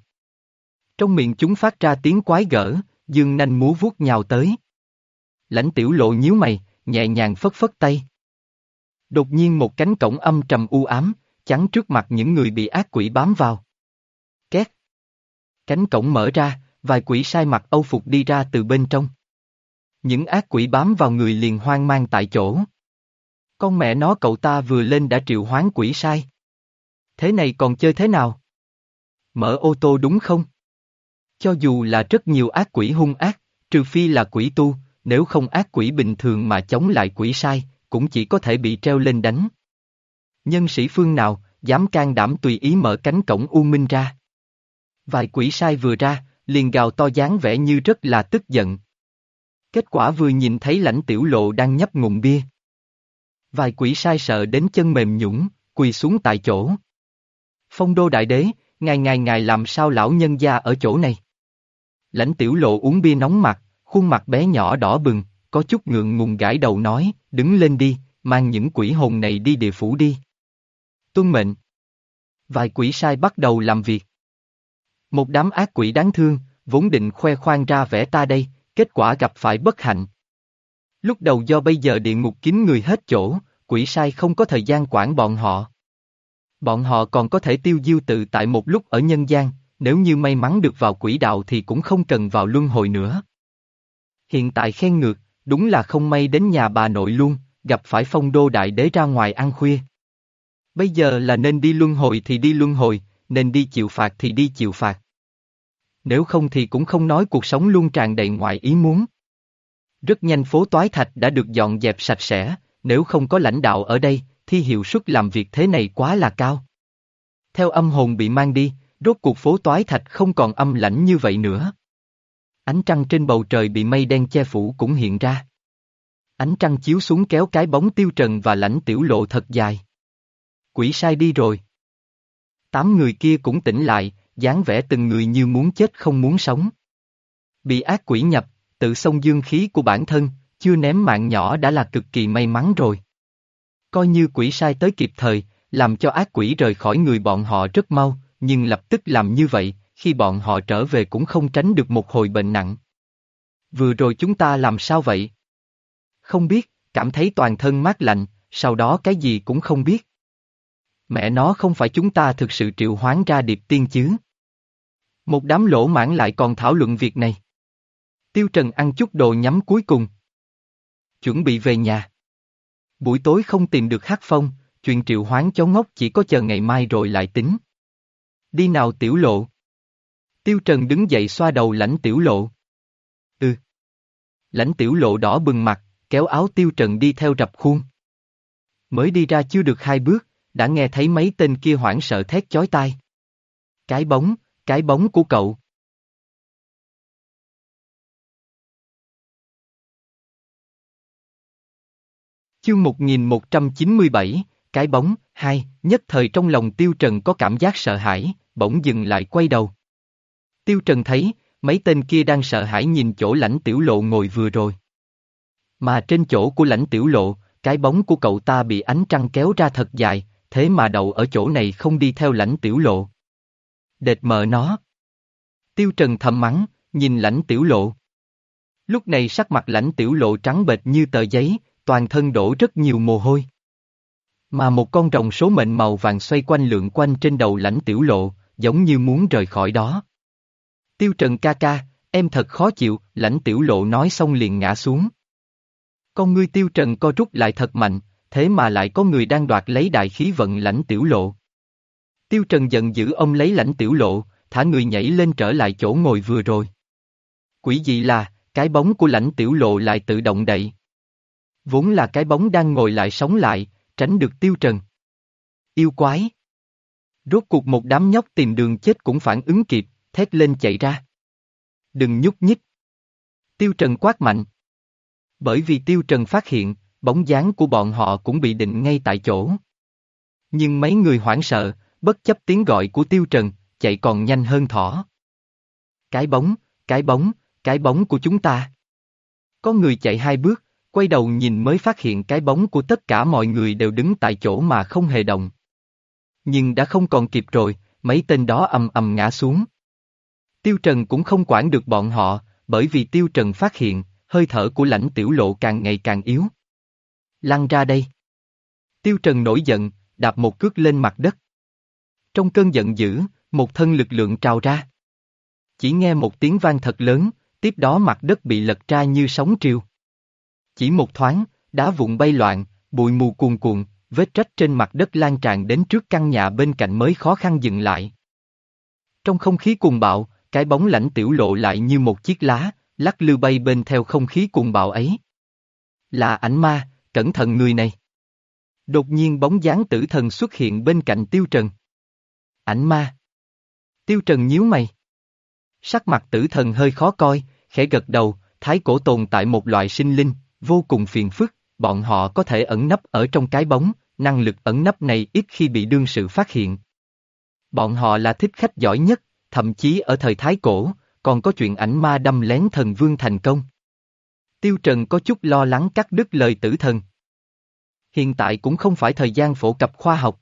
Trong miệng chúng phát ra tiếng quái gở, dương nanh múa vuốt nhào tới. Lãnh tiểu lộ nhíu mày, nhẹ nhàng phất phất tay. Đột nhiên một cánh cổng âm trầm u ám, chắn trước mặt những người bị ác quỷ bám vào. Két. Cánh cổng mở ra, vài quỷ sai mặc âu phục đi ra từ bên trong. Những ác quỷ bám vào người liền hoang mang tại chỗ. Con mẹ nó cậu ta vừa lên đã triệu hoán quỷ sai. Thế này còn chơi thế nào? Mở ô tô đúng không? Cho dù là rất nhiều ác quỷ hung ác, trừ phi là quỷ tu, nếu không ác quỷ bình thường mà chống lại quỷ sai, cũng chỉ có thể bị treo lên đánh. Nhân sĩ phương nào, dám can đảm tùy ý mở cánh cổng U Minh ra. Vài quỷ sai vừa ra, liền gào to dáng vẻ như rất là tức giận. Kết quả vừa nhìn thấy lãnh tiểu lộ đang nhấp ngụm bia. Vài quỷ sai sợ đến chân mềm nhũng, quỳ xuống tại chỗ. Phong đô đại đế, ngài ngài ngài làm sao lão nhân gia ở chỗ này? Lãnh tiểu lộ uống bia nóng mặt, khuôn mặt bé nhỏ đỏ bừng, có chút ngượng ngùng gãi đầu nói, đứng lên đi, mang những quỷ hồn này đi địa phủ đi. Tuân mệnh. Vài quỷ sai bắt đầu làm việc. Một đám ác quỷ đáng thương, vốn định khoe khoang ra vẻ ta đây, kết quả gặp phải bất hạnh. Lúc đầu do bây giờ địa ngục kín người hết chỗ, quỷ sai không có thời gian quản bọn họ. Bọn họ còn có thể tiêu diêu tự tại một lúc ở nhân gian, nếu như may mắn được vào quỷ đạo thì cũng không cần vào luân hồi nữa. Hiện tại khen ngược, đúng là không may đến nhà bà nội luôn, gặp phải phong đô đại đế ra ngoài ăn khuya. Bây giờ là nên đi luân hồi thì đi luân hồi, nên đi chịu phạt thì đi chịu phạt. Nếu không thì cũng không nói cuộc sống luôn tràn đầy ngoại ý muốn. Rất nhanh phố Toái Thạch đã được dọn dẹp sạch sẽ, nếu không có lãnh đạo ở đây, thì hiệu suất làm việc thế này quá là cao. Theo âm hồn bị mang đi, rốt cuộc phố Toái Thạch không còn âm lãnh như vậy nữa. Ánh trăng trên bầu trời bị mây đen che phủ cũng hiện ra. Ánh trăng chiếu xuống kéo cái bóng tiêu trần và lãnh tiểu lộ thật dài. Quỷ sai đi rồi. Tám người kia cũng tỉnh lại, dáng vẻ từng người như muốn chết không muốn sống. Bị ác quỷ nhập, tự xông dương khí của bản thân, chưa ném mạng nhỏ đã là cực kỳ may mắn rồi. Coi như quỷ sai tới kịp thời, làm cho ác quỷ rời khỏi người bọn họ rất mau, nhưng lập tức làm như vậy, khi bọn họ trở về cũng không tránh được một hồi bệnh nặng. Vừa rồi chúng ta làm sao vậy? Không biết, cảm thấy toàn thân mát lạnh, sau đó cái gì cũng không biết. Mẹ nó không phải chúng ta thực sự triệu hoán ra điệp tiên chứ. Một đám lỗ mãn lại còn thảo luận việc này. Tiêu Trần ăn chút đồ nhắm cuối cùng. Chuẩn bị về nhà. Buổi tối không tìm được hát phong, chuyện triệu hoán cháu ngốc chỉ có chờ ngày mai rồi lại tính. Đi nào tiểu lộ. Tiêu Trần đứng dậy xoa đầu lãnh tiểu lộ. Ừ. Lãnh tiểu lộ đỏ bừng mặt, kéo áo Tiêu Trần đi theo rập khuôn. Mới đi ra chưa được hai bước, đã nghe thấy mấy tên kia hoảng sợ thét chói tai. Cái bóng, cái bóng của cậu. Chương 1197, cái bóng, hai, nhất thời trong lòng Tiêu Trần có cảm giác sợ hãi, bỗng dừng lại quay đầu. Tiêu Trần thấy, mấy tên kia đang sợ hãi nhìn chỗ lãnh tiểu lộ ngồi vừa rồi. Mà trên chỗ của lãnh tiểu lộ, cái bóng của cậu ta bị ánh trăng kéo ra thật dài, thế mà đậu ở chỗ này không đi theo lãnh tiểu lộ. Đệt mờ nó. Tiêu Trần thầm mắng, nhìn lãnh tiểu lộ. Lúc này sắc mặt lãnh tiểu lộ trắng bệch như tờ giấy, toàn thân đổ rất nhiều mồ hôi. Mà một con rồng số mệnh màu vàng xoay quanh lượn quanh trên đầu lãnh tiểu lộ, giống như muốn rời khỏi đó. Tiêu Trần ca ca, em thật khó chịu, lãnh tiểu lộ nói xong liền ngã xuống. Con ngươi Tiêu Trần co rút lại thật mạnh, thế mà lại có người đang đoạt lấy đại khí vận lãnh tiểu lộ. Tiêu Trần giận dữ ông lấy lãnh tiểu lộ, thả người nhảy lên trở lại chỗ ngồi vừa rồi. Quỷ dị là, cái bóng của lãnh tiểu lộ lại tự động đậy. Vốn là cái bóng đang ngồi lại sống lại, tránh được Tiêu Trần. Yêu quái! Rốt cuộc một đám nhóc tìm đường chết cũng phản ứng kịp, thét lên chạy ra. Đừng nhúc nhích. Tiêu Trần quát mạnh. Bởi vì Tiêu Trần phát hiện, bóng dáng của bọn họ cũng bị định ngay tại chỗ. Nhưng mấy người hoảng sợ, bất chấp tiếng gọi của Tiêu Trần, chạy còn nhanh hơn thỏ. Cái bóng, cái bóng, cái bóng của chúng ta. Có người chạy hai bước, quay đầu nhìn mới phát hiện cái bóng của tất cả mọi người đều đứng tại chỗ mà không hề động. Nhưng đã không còn kịp rồi, mấy tên đó ầm ầm ngã xuống. Tiêu Trần cũng không quản được bọn họ, bởi vì Tiêu Trần phát hiện, hơi thở của lãnh tiểu lộ càng ngày càng yếu. Lăn ra đây. Tiêu Trần nổi giận, đạp một cước lên mặt đất. Trong cơn giận dữ, một thân lực lượng trào ra. Chỉ nghe một tiếng vang thật lớn, tiếp đó mặt đất bị lật ra như sóng triều. Chỉ một thoáng, đá vụn bay loạn, bụi mù cuồn cuộn, vết rách trên mặt đất lan tràn đến trước căn nhà bên cạnh mới khó khăn dừng lại. Trong không khí cuồng bạo, cái bóng lãnh tiểu lộ lại như một chiếc lá, lắc lư bay bên theo không khí cuồng bạo ấy. Là ảnh ma, cẩn thận người này. Đột nhiên bóng dáng tử thần xuất hiện bên cạnh Tiêu Trần. Ảnh ma. Tiêu Trần nhíu mày. Sắc mặt tử thần hơi khó coi, khẽ gật đầu, thái cổ tồn tại một loại sinh linh, vô cùng phiền phức, bọn họ có thể ẩn nấp ở trong cái bóng, năng lực ẩn nấp này ít khi bị đương sự phát hiện. Bọn họ là thích khách giỏi nhất, thậm chí ở thời Thái Cổ, còn có chuyện ảnh ma đâm lén thần vương thành công. Tiêu Trần có chút lo lắng cắt đứt lời tử thần. Hiện tại cũng không phải thời gian phổ cập khoa học.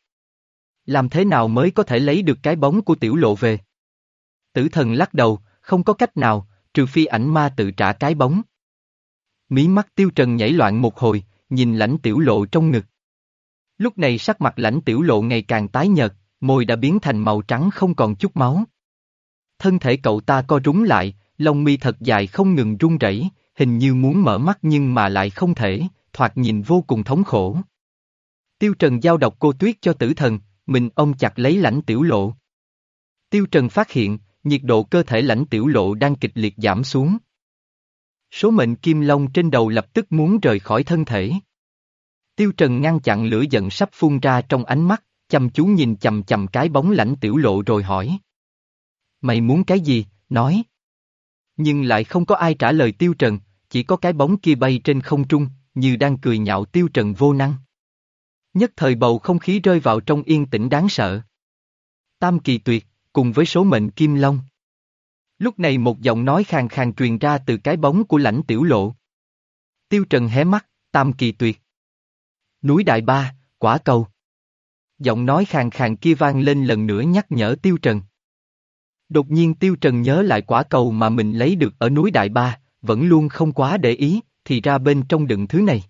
Làm thế nào mới có thể lấy được cái bóng của tiểu lộ về? Tử thần lắc đầu, không có cách nào, trừ phi ảnh ma tự trả cái bóng. Mí mắt tiêu trần nhảy loạn một hồi, nhìn lãnh tiểu lộ trong ngực. Lúc này sắc mặt lãnh tiểu lộ ngày càng tái nhợt, môi đã biến thành màu trắng không còn chút máu. Thân thể cậu ta co rúng lại, lông mi thật dài không ngừng run rẩy, hình như muốn mở mắt nhưng mà lại không thể, thoạt nhìn vô cùng thống khổ. Tiêu Trần giao độc cô tuyết cho tử thần, mình ông chặt lấy lãnh tiểu lộ. Tiêu Trần phát hiện, nhiệt độ cơ thể lãnh tiểu lộ đang kịch liệt giảm xuống. Số mệnh kim long trên đầu lập tức muốn rời khỏi thân thể. Tiêu Trần ngăn chặn lửa giận sắp phun ra trong ánh mắt, chăm chú nhìn chầm chầm cái bóng lãnh tiểu lộ rồi hỏi. Mày muốn cái gì, nói. Nhưng lại không có ai trả lời Tiêu Trần, chỉ có cái bóng kia bay trên không trung, như đang cười nhạo Tiêu Trần vô năng. Nhất thời bầu không khí rơi vào trong yên tĩnh đáng sợ. Tam kỳ tuyệt, cùng với số mệnh Kim Long. Lúc này một giọng nói khàn khàn truyền ra từ cái bóng của lãnh tiểu lộ. Tiêu Trần hé mắt, tam kỳ tuyệt. Núi Đại Ba, quả cầu. Giọng nói khàn khàn kia vang lên lần nữa nhắc nhở Tiêu Trần. Đột nhiên Tiêu Trần nhớ lại quả cầu mà mình lấy được ở núi Đại Ba, vẫn luôn không quá để ý, thì ra bên trong đựng thứ này.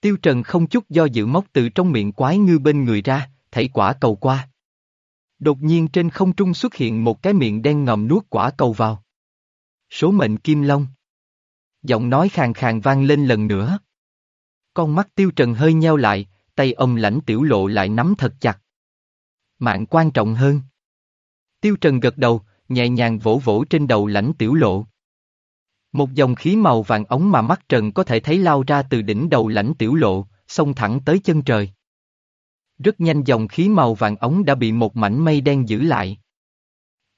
Tiêu Trần không chút do dự móc từ trong miệng quái ngư bên người ra, thảy quả cầu qua. Đột nhiên trên không trung xuất hiện một cái miệng đen ngòm nuốt quả cầu vào. Số mệnh Kim Long. Giọng nói khàn khàn vang lên lần nữa. Con mắt Tiêu Trần hơi nheo lại, tay ông lãnh tiểu lộ lại nắm thật chặt. Mạng quan trọng hơn. Tiêu Trần gật đầu, nhẹ nhàng vỗ vỗ trên đầu lãnh tiểu lộ. Một dòng khí màu vàng ống mà mắt Trần có thể thấy lao ra từ đỉnh đầu lãnh tiểu lộ, xông thẳng tới chân trời. Rất nhanh dòng khí màu vàng ống đã bị một mảnh mây đen giữ lại.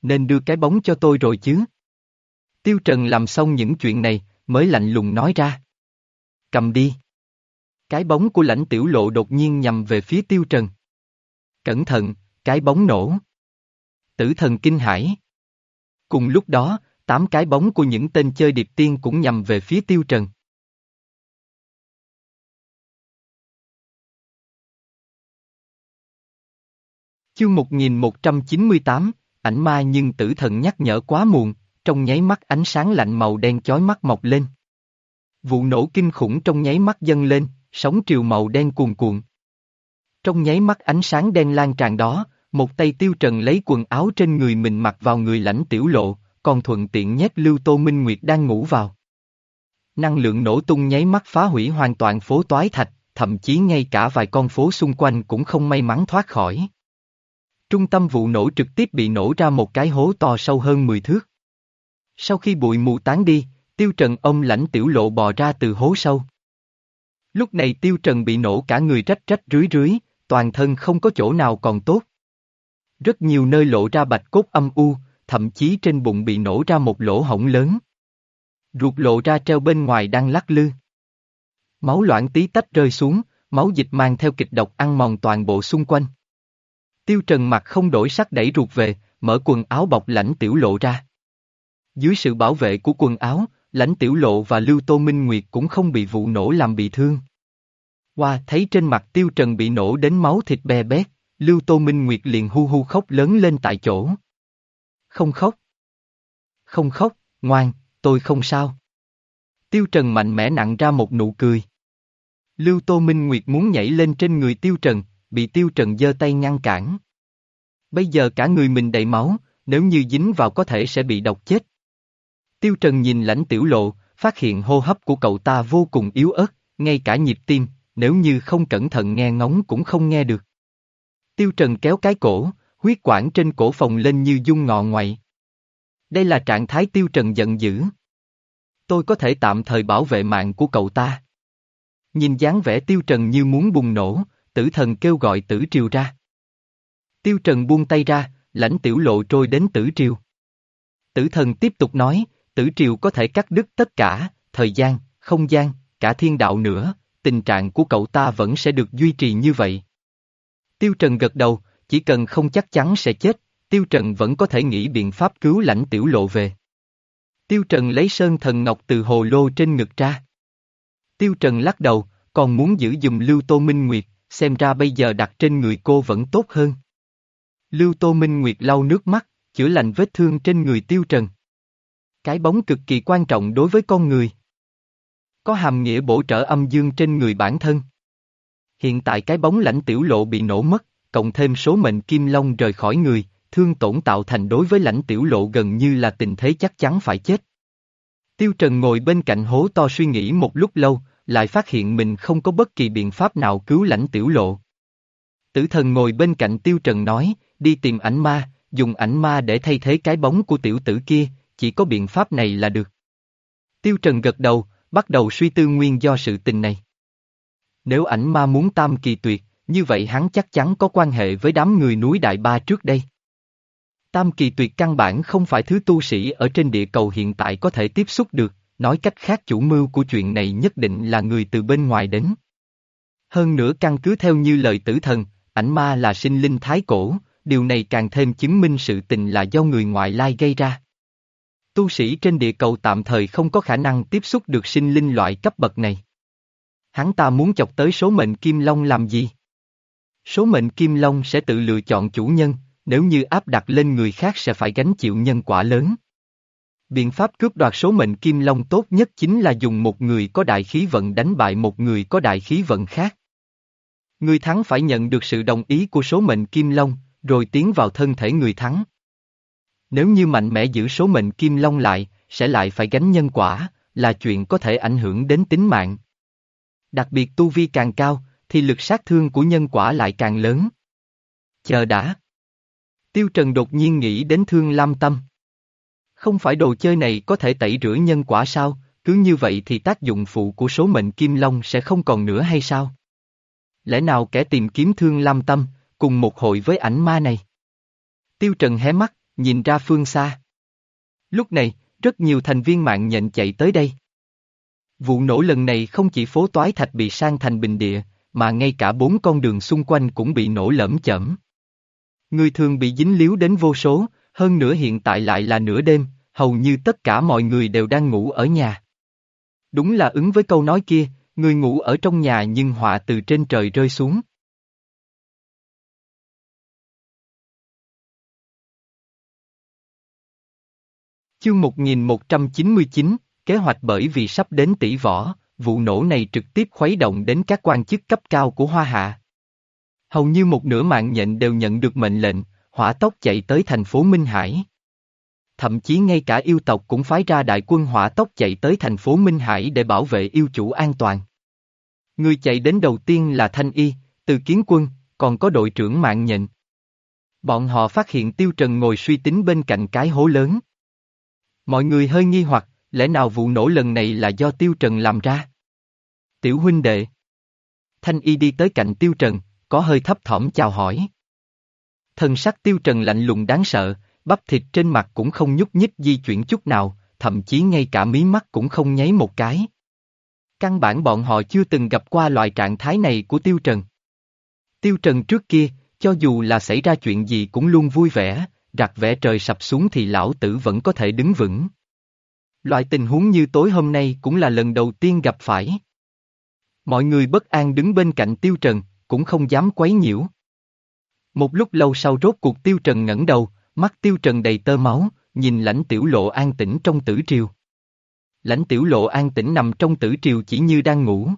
Nên đưa cái bóng cho tôi rồi chứ. Tiêu Trần làm xong những chuyện này, mới lạnh lùng nói ra. Cầm đi. Cái bóng của lãnh tiểu lộ đột nhiên nhằm về phía Tiêu Trần. Cẩn thận, cái bóng nổ. Tử thần kinh hãi. Cùng lúc đó, tám cái bóng của những tên chơi điệp tiên cũng nhằm về phía Tiêu Trần. Chương 1198, ảnh ma nhưng tử thần nhắc nhở quá muộn, trong nháy mắt ánh sáng lạnh màu đen chói mắt mọc lên. Vụ nổ kinh khủng trong nháy mắt dâng lên, sóng triều màu đen cuồn cuộn. Trong nháy mắt ánh sáng đen lan tràn đó, một tay tiêu trần lấy quần áo trên người mình mặc vào người lãnh tiểu lộ, còn thuận tiện nhét Lưu Tô Minh Nguyệt đang ngủ vào. Năng lượng nổ tung nháy mắt phá hủy hoàn toàn phố toái thạch, thậm chí ngay cả vài con phố xung quanh cũng không may mắn thoát khỏi. Trung tâm vụ nổ trực tiếp bị nổ ra một cái hố to sâu hơn 10 thước. Sau khi bụi mù tán đi, Tiêu Trần ông lãnh tiểu lộ bò ra từ hố sâu. Lúc này Tiêu Trần bị nổ cả người rách rách rưới rưới, toàn thân không có chỗ nào còn tốt. Rất nhiều nơi lộ ra bạch cốt âm u, thậm chí trên bụng bị nổ ra một lỗ hổng lớn. Ruột lộ ra treo bên ngoài đang lắc lư. Máu loãng tí tách rơi xuống, máu dịch mang theo kịch độc ăn mòn toàn bộ xung quanh. Tiêu Trần mặt không đổi sắc đẩy ruột về, mở quần áo bọc lãnh tiểu lộ ra. Dưới sự bảo vệ của quần áo, lãnh tiểu lộ và Lưu Tô Minh Nguyệt cũng không bị vụ nổ làm bị thương. Qua thấy trên mặt Tiêu Trần bị nổ đến máu thịt bè bét, Lưu Tô Minh Nguyệt liền hu hu khóc lớn lên tại chỗ. Không khóc. Không khóc, ngoan, tôi không sao. Tiêu Trần mạnh mẽ nặng ra một nụ cười. Lưu Tô Minh Nguyệt muốn nhảy lên trên người Tiêu Trần, bị Tiêu Trần giơ tay ngăn cản. Bây giờ cả người mình đầy máu, nếu như dính vào có thể sẽ bị độc chết. Tiêu Trần nhìn lãnh tiểu lộ, phát hiện hô hấp của cậu ta vô cùng yếu ớt, ngay cả nhịp tim, nếu như không cẩn thận nghe ngóng cũng không nghe được. Tiêu Trần kéo cái cổ, huyết quản trên cổ phòng lên như dung ngọ ngoại. Đây là trạng thái Tiêu Trần giận dữ. Tôi có thể tạm thời bảo vệ mạng của cậu ta. Nhìn dáng vẻ Tiêu Trần như muốn bùng nổ, tử thần kêu gọi tử triều ra. Tiêu Trần buông tay ra, lãnh tiểu lộ trôi đến tử triều. Tử thần tiếp tục nói, tử triều có thể cắt đứt tất cả, thời gian, không gian, cả thiên đạo nữa, tình trạng của cậu ta vẫn sẽ được duy trì như vậy. Tiêu Trần gật đầu, chỉ cần không chắc chắn sẽ chết, Tiêu Trần vẫn có thể nghĩ biện pháp cứu lãnh tiểu lộ về. Tiêu Trần lấy sơn thần ngọc từ hồ lô trên ngực ra. Tiêu Trần lắc đầu, còn muốn giữ dùm Lưu Tô Minh Nguyệt, xem ra bây giờ đặt trên người cô vẫn tốt hơn. Lưu Tô Minh Nguyệt lau nước mắt, chữa lành vết thương trên người Tiêu Trần. Cái bóng cực kỳ quan trọng đối với con người. Có hàm nghĩa bổ trợ âm dương trên người bản thân. Hiện tại cái bóng lãnh tiểu lộ bị nổ mất, cộng thêm số mệnh kim long rời khỏi người, thương tổn tạo thành đối với lãnh tiểu lộ gần như là tình thế chắc chắn phải chết. Tiêu Trần ngồi bên cạnh hố to suy nghĩ một lúc lâu, lại phát hiện mình không có bất kỳ biện pháp nào cứu lãnh tiểu lộ. Tử thần ngồi bên cạnh Tiêu Trần nói, đi tìm ảnh ma, dùng ảnh ma để thay thế cái bóng của tiểu tử kia, chỉ có biện pháp này là được. Tiêu Trần gật đầu, bắt đầu suy tư nguyên do sự tình này. Nếu ảnh ma muốn tam kỳ tuyệt, như vậy hắn chắc chắn có quan hệ với đám người núi Đại Ba trước đây. Tam kỳ tuyệt căn bản không phải thứ tu sĩ ở trên địa cầu hiện tại có thể tiếp xúc được, nói cách khác chủ mưu của chuyện này nhất định là người từ bên ngoài đến. Hơn nữa căn cứ theo như lời tử thần, ảnh ma là sinh linh thái cổ, điều này càng thêm chứng minh sự tình là do người ngoại lai gây ra. Tu sĩ trên địa cầu tạm thời không có khả năng tiếp xúc được sinh linh loại cấp bậc này. Hắn ta muốn chọc tới số mệnh Kim Long làm gì? Số mệnh Kim Long sẽ tự lựa chọn chủ nhân, nếu như áp đặt lên người khác sẽ phải gánh chịu nhân quả lớn. Biện pháp cướp đoạt số mệnh Kim Long tốt nhất chính là dùng một người có đại khí vận đánh bại một người có đại khí vận khác. Người thắng phải nhận được sự đồng ý của số mệnh Kim Long, rồi tiến vào thân thể người thắng. Nếu như mạnh mẽ giữ số mệnh Kim Long lại, sẽ lại phải gánh nhân quả, là chuyện có thể ảnh hưởng đến tính mạng. Đặc biệt tu vi càng cao, thì lực sát thương của nhân quả lại càng lớn. Chờ đã. Tiêu Trần đột nhiên nghĩ đến thương lam tâm. Không phải đồ chơi này có thể tẩy rửa nhân quả sao, cứ như vậy thì tác dụng phụ của số mệnh Kim Long sẽ không còn nữa hay sao? Lẽ nào kẻ tìm kiếm thương lam tâm, cùng một hội với ảnh ma này? Tiêu Trần hé mắt, nhìn ra phương xa. Lúc này, rất nhiều thành viên mạng nhện chạy tới đây. Vụ nổ lần này không chỉ phố toái thạch bị sang thành bình địa, mà ngay cả bốn con đường xung quanh cũng bị nổ lẫm chẩm. Người thường bị dính líu đến vô số, hơn nữa hiện tại lại là nửa đêm, hầu như tất cả mọi người đều đang ngủ ở nhà. Đúng là ứng với câu nói kia, người ngủ ở trong nhà nhưng họa từ trên trời rơi xuống. Chương 1199, kế hoạch bởi vì sắp đến tỷ võ, vụ nổ này trực tiếp khuấy động đến các quan chức cấp cao của Hoa Hạ. Hầu như một nửa mạng nhện đều nhận được mệnh lệnh, hỏa tốc chạy tới thành phố Minh Hải. Thậm chí ngay cả yêu tộc cũng phái ra đại quân hỏa tốc chạy tới thành phố Minh Hải để bảo vệ yêu chủ an toàn. Người chạy đến đầu tiên là Thanh Y, từ kiến quân, còn có đội trưởng mạng nhện. Bọn họ phát hiện Tiêu Trần ngồi suy tính bên cạnh cái hố lớn. Mọi người hơi nghi hoặc, lẽ nào vụ nổ lần này là do Tiêu Trần làm ra? Tiểu huynh đệ. Thanh Y đi tới cạnh Tiêu Trần, có hơi thấp thỏm chào hỏi. Thần sắc Tiêu Trần lạnh lùng đáng sợ, bắp thịt trên mặt cũng không nhúc nhích di chuyển chút nào, thậm chí ngay cả mí mắt cũng không nháy một cái. Căn bản bọn họ chưa từng gặp qua loại trạng thái này của Tiêu Trần. Tiêu Trần trước kia, cho dù là xảy ra chuyện gì cũng luôn vui vẻ, rạc vẽ trời sập xuống thì lão tử vẫn có thể đứng vững. Loại tình huống như tối hôm nay cũng là lần đầu tiên gặp phải. Mọi người bất an đứng bên cạnh Tiêu Trần, cũng không dám quấy nhiễu. Một lúc lâu sau rốt cuộc Tiêu Trần ngẩng đầu, mắt Tiêu Trần đầy tơ máu, nhìn lãnh tiểu lộ an tĩnh trong tử triều. Lãnh tiểu lộ an tĩnh nằm trong tử triều chỉ như đang ngủ.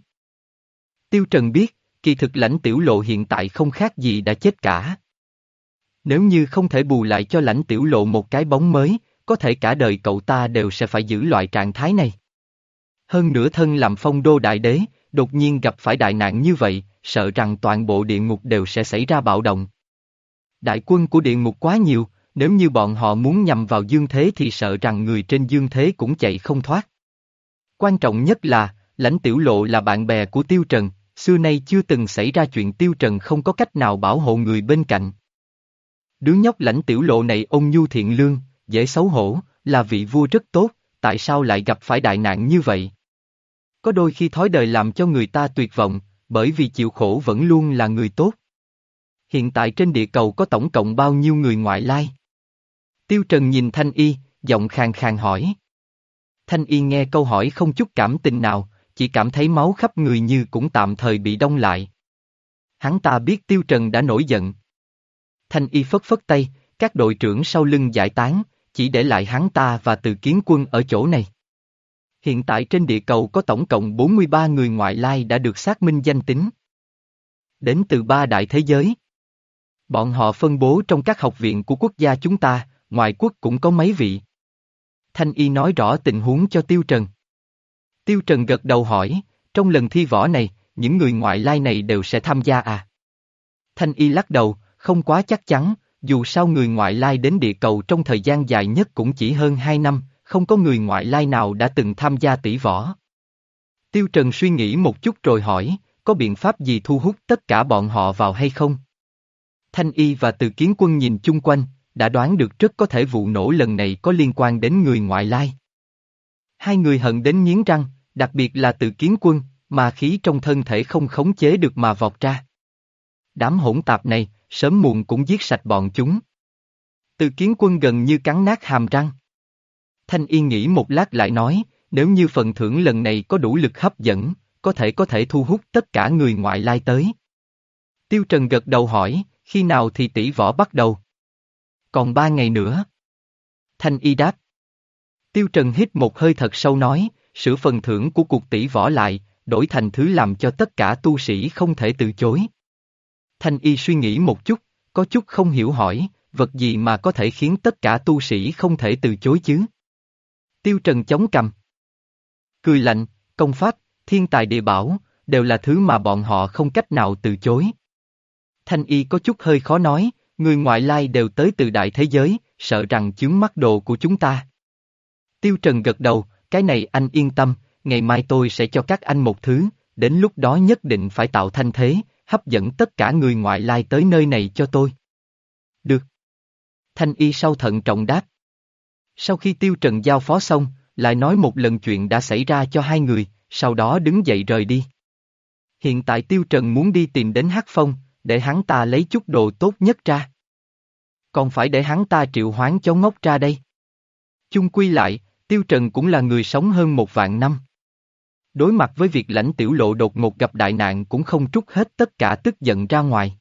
Tiêu Trần biết, kỳ thực lãnh tiểu lộ hiện tại không khác gì đã chết cả. Nếu như không thể bù lại cho lãnh tiểu lộ một cái bóng mới, có thể cả đời cậu ta đều sẽ phải giữ loại trạng thái này. Hơn nửa thân làm phong đô đại đế, đột nhiên gặp phải đại nạn như vậy, sợ rằng toàn bộ địa ngục đều sẽ xảy ra bạo động. Đại quân của địa ngục quá nhiều, nếu như bọn họ muốn nhằm vào dương thế thì sợ rằng người trên dương thế cũng chạy không thoát. Quan trọng nhất là, lãnh tiểu lộ là bạn bè của Tiêu Trần, xưa nay chưa từng xảy ra chuyện Tiêu Trần không có cách nào bảo hộ người bên cạnh. Đứa nhóc lãnh tiểu lộ này ông nhu thiện lương, dễ xấu hổ, là vị vua rất tốt, tại sao lại gặp phải đại nạn như vậy? Có đôi khi thói đời làm cho người ta tuyệt vọng, bởi vì chịu khổ vẫn luôn là người tốt. Hiện tại trên địa cầu có tổng cộng bao nhiêu người ngoại lai? Tiêu Trần nhìn Thanh Y, giọng khàn khàn hỏi. Thanh Y nghe câu hỏi không chút cảm tình nào, chỉ cảm thấy máu khắp người như cũng tạm thời bị đông lại. Hắn ta biết Tiêu Trần đã nổi giận. Thanh Y phất phất tay, các đội trưởng sau lưng giải tán, chỉ để lại hắn ta và từ kiến quân ở chỗ này. Hiện tại trên địa cầu có tổng cộng 43 người ngoại lai đã được xác minh danh tính. Đến từ ba đại thế giới. Bọn họ phân bố trong các học viện của quốc gia chúng ta, ngoại quốc cũng có mấy vị. Thanh Y nói rõ tình huống cho Tiêu Trần. Tiêu Trần gật đầu hỏi, trong lần thi võ này, những người ngoại lai này đều sẽ tham gia à? Thanh Y lắc đầu, không quá chắc chắn, dù sao người ngoại lai đến địa cầu trong thời gian dài nhất cũng chỉ hơn 2 năm, không có người ngoại lai nào đã từng tham gia tỷ võ. Tiêu Trần suy nghĩ một chút rồi hỏi, có biện pháp gì thu hút tất cả bọn họ vào hay không? Thanh Y và Từ Kiến Quân nhìn chung quanh, đã đoán được rất có thể vụ nổ lần này có liên quan đến người ngoại lai. Hai người hận đến nghiến răng, đặc biệt là Từ Kiến Quân, mà khí trong thân thể không khống chế được mà vọt ra. Đám hỗn tạp này, sớm muộn cũng giết sạch bọn chúng. Từ kiến quân gần như cắn nát hàm răng. Thanh Y nghĩ một lát lại nói, nếu như phần thưởng lần này có đủ lực hấp dẫn, có thể có thể thu hút tất cả người ngoại lai tới. Tiêu Trần gật đầu hỏi, khi nào thì tỷ võ bắt đầu? Còn ba ngày nữa. Thanh Y đáp. Tiêu Trần hít một hơi thật sâu nói, sửa phần thưởng của cuộc tỷ võ lại, đổi thành thứ làm cho tất cả tu sĩ không thể từ chối. Thanh Y suy nghĩ một chút, có chút không hiểu hỏi, vật gì mà có thể khiến tất cả tu sĩ không thể từ chối chứ? Tiêu Trần chống cầm. Cười lạnh, công pháp, thiên tài địa bảo, đều là thứ mà bọn họ không cách nào từ chối. Thanh Y có chút hơi khó nói, người ngoại lai đều tới từ đại thế giới, sợ rằng chướng mắt đồ của chúng ta. Tiêu Trần gật đầu, cái này anh yên tâm, ngày mai tôi sẽ cho các anh một thứ, đến lúc đó nhất định phải tạo thanh thế, hấp dẫn tất cả người ngoại lai tới nơi này cho tôi. Được. Thanh y sau thận trọng đáp. Sau khi Tiêu Trần giao phó xong, lại nói một lần chuyện đã xảy ra cho hai người, sau đó đứng dậy rời đi. Hiện tại Tiêu Trần muốn đi tìm đến Hát Phong, để hắn ta lấy chút đồ tốt nhất ra. Còn phải để hắn ta triệu hoán cho ngốc ra đây. Chung quy lại, Tiêu Trần cũng là người sống hơn một vạn năm. Đối mặt với việc lãnh tiểu lộ đột ngột gặp đại nạn cũng không trút hết tất cả tức giận ra ngoài.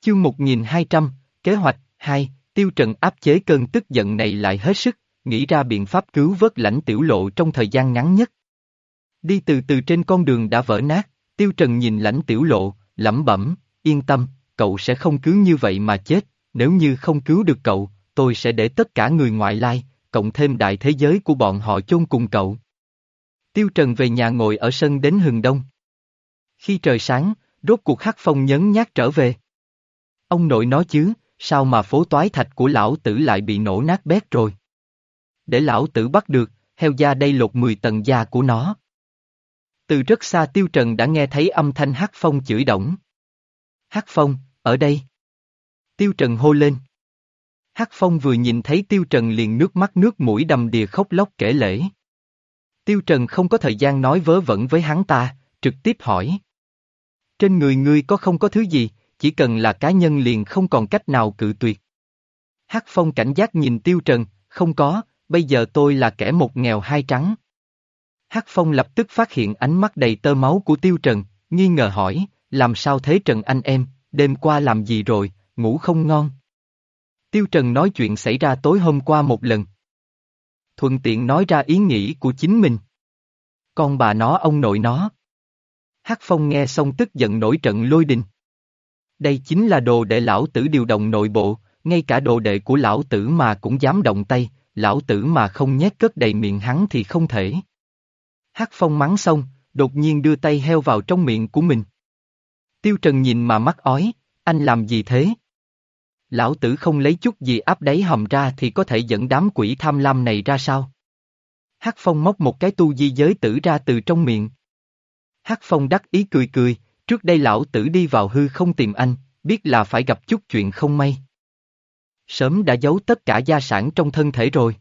Chương 1200, Kế hoạch 2, Tiêu Trần áp chế cơn tức giận này lại hết sức, nghĩ ra biện pháp cứu vớt lãnh tiểu lộ trong thời gian ngắn nhất. Đi từ từ trên con đường đã vỡ nát, Tiêu Trần nhìn lãnh tiểu lộ, lẩm bẩm, yên tâm, cậu sẽ không cứ như vậy mà chết, nếu như không cứu được cậu, tôi sẽ để tất cả người ngoại lai, cộng thêm đại thế giới của bọn họ chôn cùng cậu. Tiêu Trần về nhà ngồi ở sân đến hừng đông. Khi trời sáng, rốt cuộc hắc phong nhấn nhát trở về. Ông nội nói chứ, sao mà phố toái thạch của lão tử lại bị nổ nát bét rồi. Để lão tử bắt được, heo da đây lột 10 tầng da của nó. Từ rất xa Tiêu Trần đã nghe thấy âm thanh hắc phong chửi động. Hắc phong, ở đây. Tiêu Trần hô lên. Hắc Phong vừa nhìn thấy Tiêu Trần liền nước mắt nước mũi đầm đìa khóc lóc kể lễ. Tiêu Trần không có thời gian nói vớ vẩn với hắn ta, trực tiếp hỏi. Trên người ngươi có không có thứ gì, chỉ cần là cá nhân liền không còn cách nào cự tuyệt. Hắc Phong cảnh giác nhìn Tiêu Trần, không có, bây giờ tôi là kẻ một nghèo hai trắng. Hắc Phong lập tức phát hiện ánh mắt đầy tơ máu của Tiêu Trần, nghi ngờ hỏi, làm sao thế Trần anh em, đêm qua làm gì rồi, ngủ không ngon. Tiêu Trần nói chuyện xảy ra tối hôm qua một lần. Thuận tiện nói ra ý nghĩ của chính mình. Con bà nó ông nội nó. Hắc Phong nghe xong tức giận nổi trận lôi đình. Đây chính là đồ để lão tử điều động nội bộ, ngay cả đồ đệ của lão tử mà cũng dám động tay, lão tử mà không nhét cất đầy miệng hắn thì không thể. Hắc Phong mắng xong, đột nhiên đưa tay heo vào trong miệng của mình. Tiêu Trần nhìn mà mắt ói, anh làm gì thế? Lão tử không lấy chút gì áp đáy hầm ra thì có thể dẫn đám quỷ tham lam này ra sao? Hắc Phong móc một cái tu di giới tử ra từ trong miệng. Hắc Phong đắc ý cười cười, trước đây lão tử đi vào hư không tìm anh, biết là phải gặp chút chuyện không may. Sớm đã giấu tất cả gia sản trong thân thể rồi.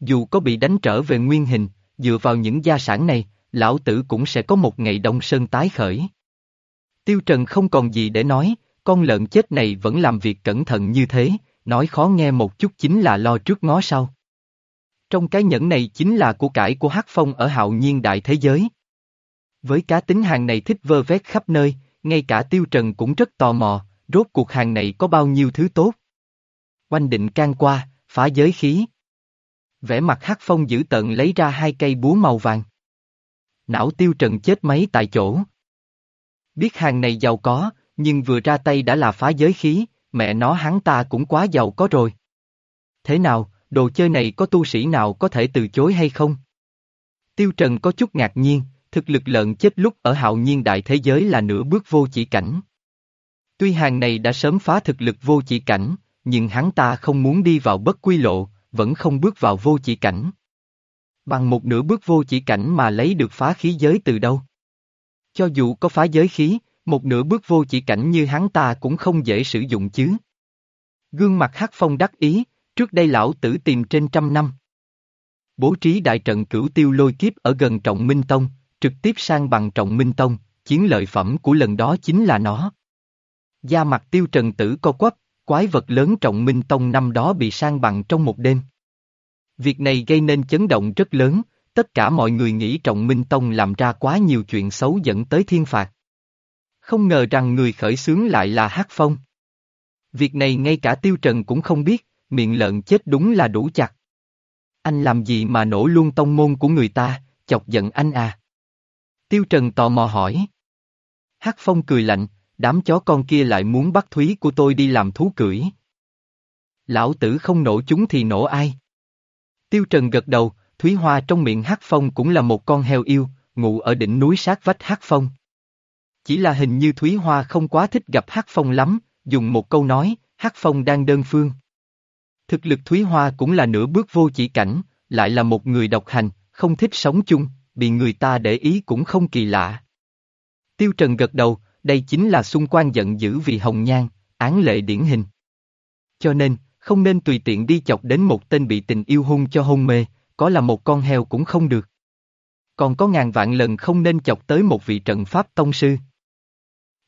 Dù có bị đánh trở về nguyên hình, dựa vào những gia sản này, lão tử cũng sẽ có một ngày đông sơn tái khởi. Tiêu Trần không còn gì để nói, con lợn chết này vẫn làm việc cẩn thận như thế, nói khó nghe một chút chính là lo trước ngó sau. Trong cái nhẫn này chính là của cải của Hắc Phong ở hạo nhiên đại thế giới. Với cá tính hàng này thích vơ vét khắp nơi, ngay cả Tiêu Trần cũng rất tò mò, rốt cuộc hàng này có bao nhiêu thứ tốt. Oanh định can qua, phá giới khí. Vẽ mặt Hắc Phong giữ tận lấy ra hai cây búa màu vàng. Não Tiêu Trần chết mấy tại chỗ. Biết hàng này giàu có, nhưng vừa ra tay đã là phá giới khí, mẹ nó hắn ta cũng quá giàu có rồi. Thế nào, đồ chơi này có tu sĩ nào có thể từ chối hay không? Tiêu Trần có chút ngạc nhiên, thực lực lợn chết lúc ở hạo nhiên đại thế giới là nửa bước vô chỉ cảnh. Tuy hàng này đã sớm phá thực lực vô chỉ cảnh, nhưng hắn ta không muốn đi vào bất quy lộ, vẫn không bước vào vô chỉ cảnh. Bằng một nửa bước vô chỉ cảnh mà lấy được phá khí giới từ đâu? Cho dù có phá giới khí, một nửa bước vô chỉ cảnh như hắn ta cũng không dễ sử dụng chứ. Gương mặt hắc phong đắc ý, trước đây lão tử tìm trên trăm năm. bố trí đại trận cửu tiêu lôi kiếp ở gần trọng minh tông, trực tiếp sang bằng trọng minh tông, chiến lợi phẩm của lần đó chính là nó. Da mặt tiêu trần tử co quắp, quái vật lớn trọng minh tông năm đó bị sang bằng trong một đêm. Việc này gây nên chấn động rất lớn, tất cả mọi người nghĩ trọng minh tông làm ra quá nhiều chuyện xấu dẫn tới thiên phạt. Không ngờ rằng người khởi xướng lại là Hát Phong. Việc này ngay cả Tiêu Trần cũng không biết, miệng lợn chết đúng là đủ chặt. Anh làm gì mà nổ luôn tông môn của người ta, chọc giận anh à? Tiêu Trần tò mò hỏi. Hát Phong cười lạnh, đám chó con kia lại muốn bắt Thúy của tôi đi làm thú cưỡi. Lão tử không nổ chúng thì nổ ai? Tiêu Trần gật đầu, Thúy Hoa trong miệng Hát Phong cũng là một con heo yêu, ngủ ở đỉnh núi sát vách Hát Phong. Chỉ là hình như Thúy Hoa không quá thích gặp hắc Phong lắm, dùng một câu nói, hắc Phong đang đơn phương. Thực lực Thúy Hoa cũng là nửa bước vô chỉ cảnh, lại là một người độc hành, không thích sống chung, bị người ta để ý cũng không kỳ lạ. Tiêu Trần gật đầu, đây chính là xung quanh giận dữ vì hồng nhan, án lệ điển hình. Cho nên, không nên tùy tiện đi chọc đến một tên bị tình yêu hung cho hôn mê, có là một con heo cũng không được. Còn có ngàn vạn lần không nên chọc tới một vị trận pháp tông sư.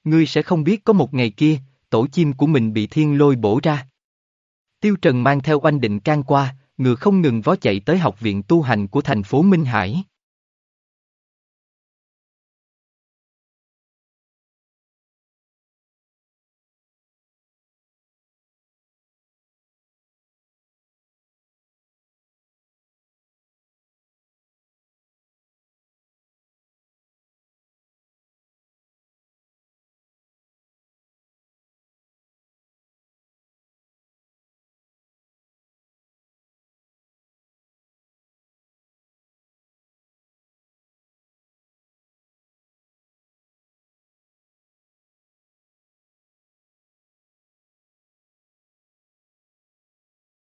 Ngươi sẽ không biết có một ngày kia, tổ chim của mình bị thiên lôi bổ ra. Tiêu Trần mang theo oanh định can qua, ngựa không ngừng vó chạy tới học viện tu hành của thành phố Minh Hải.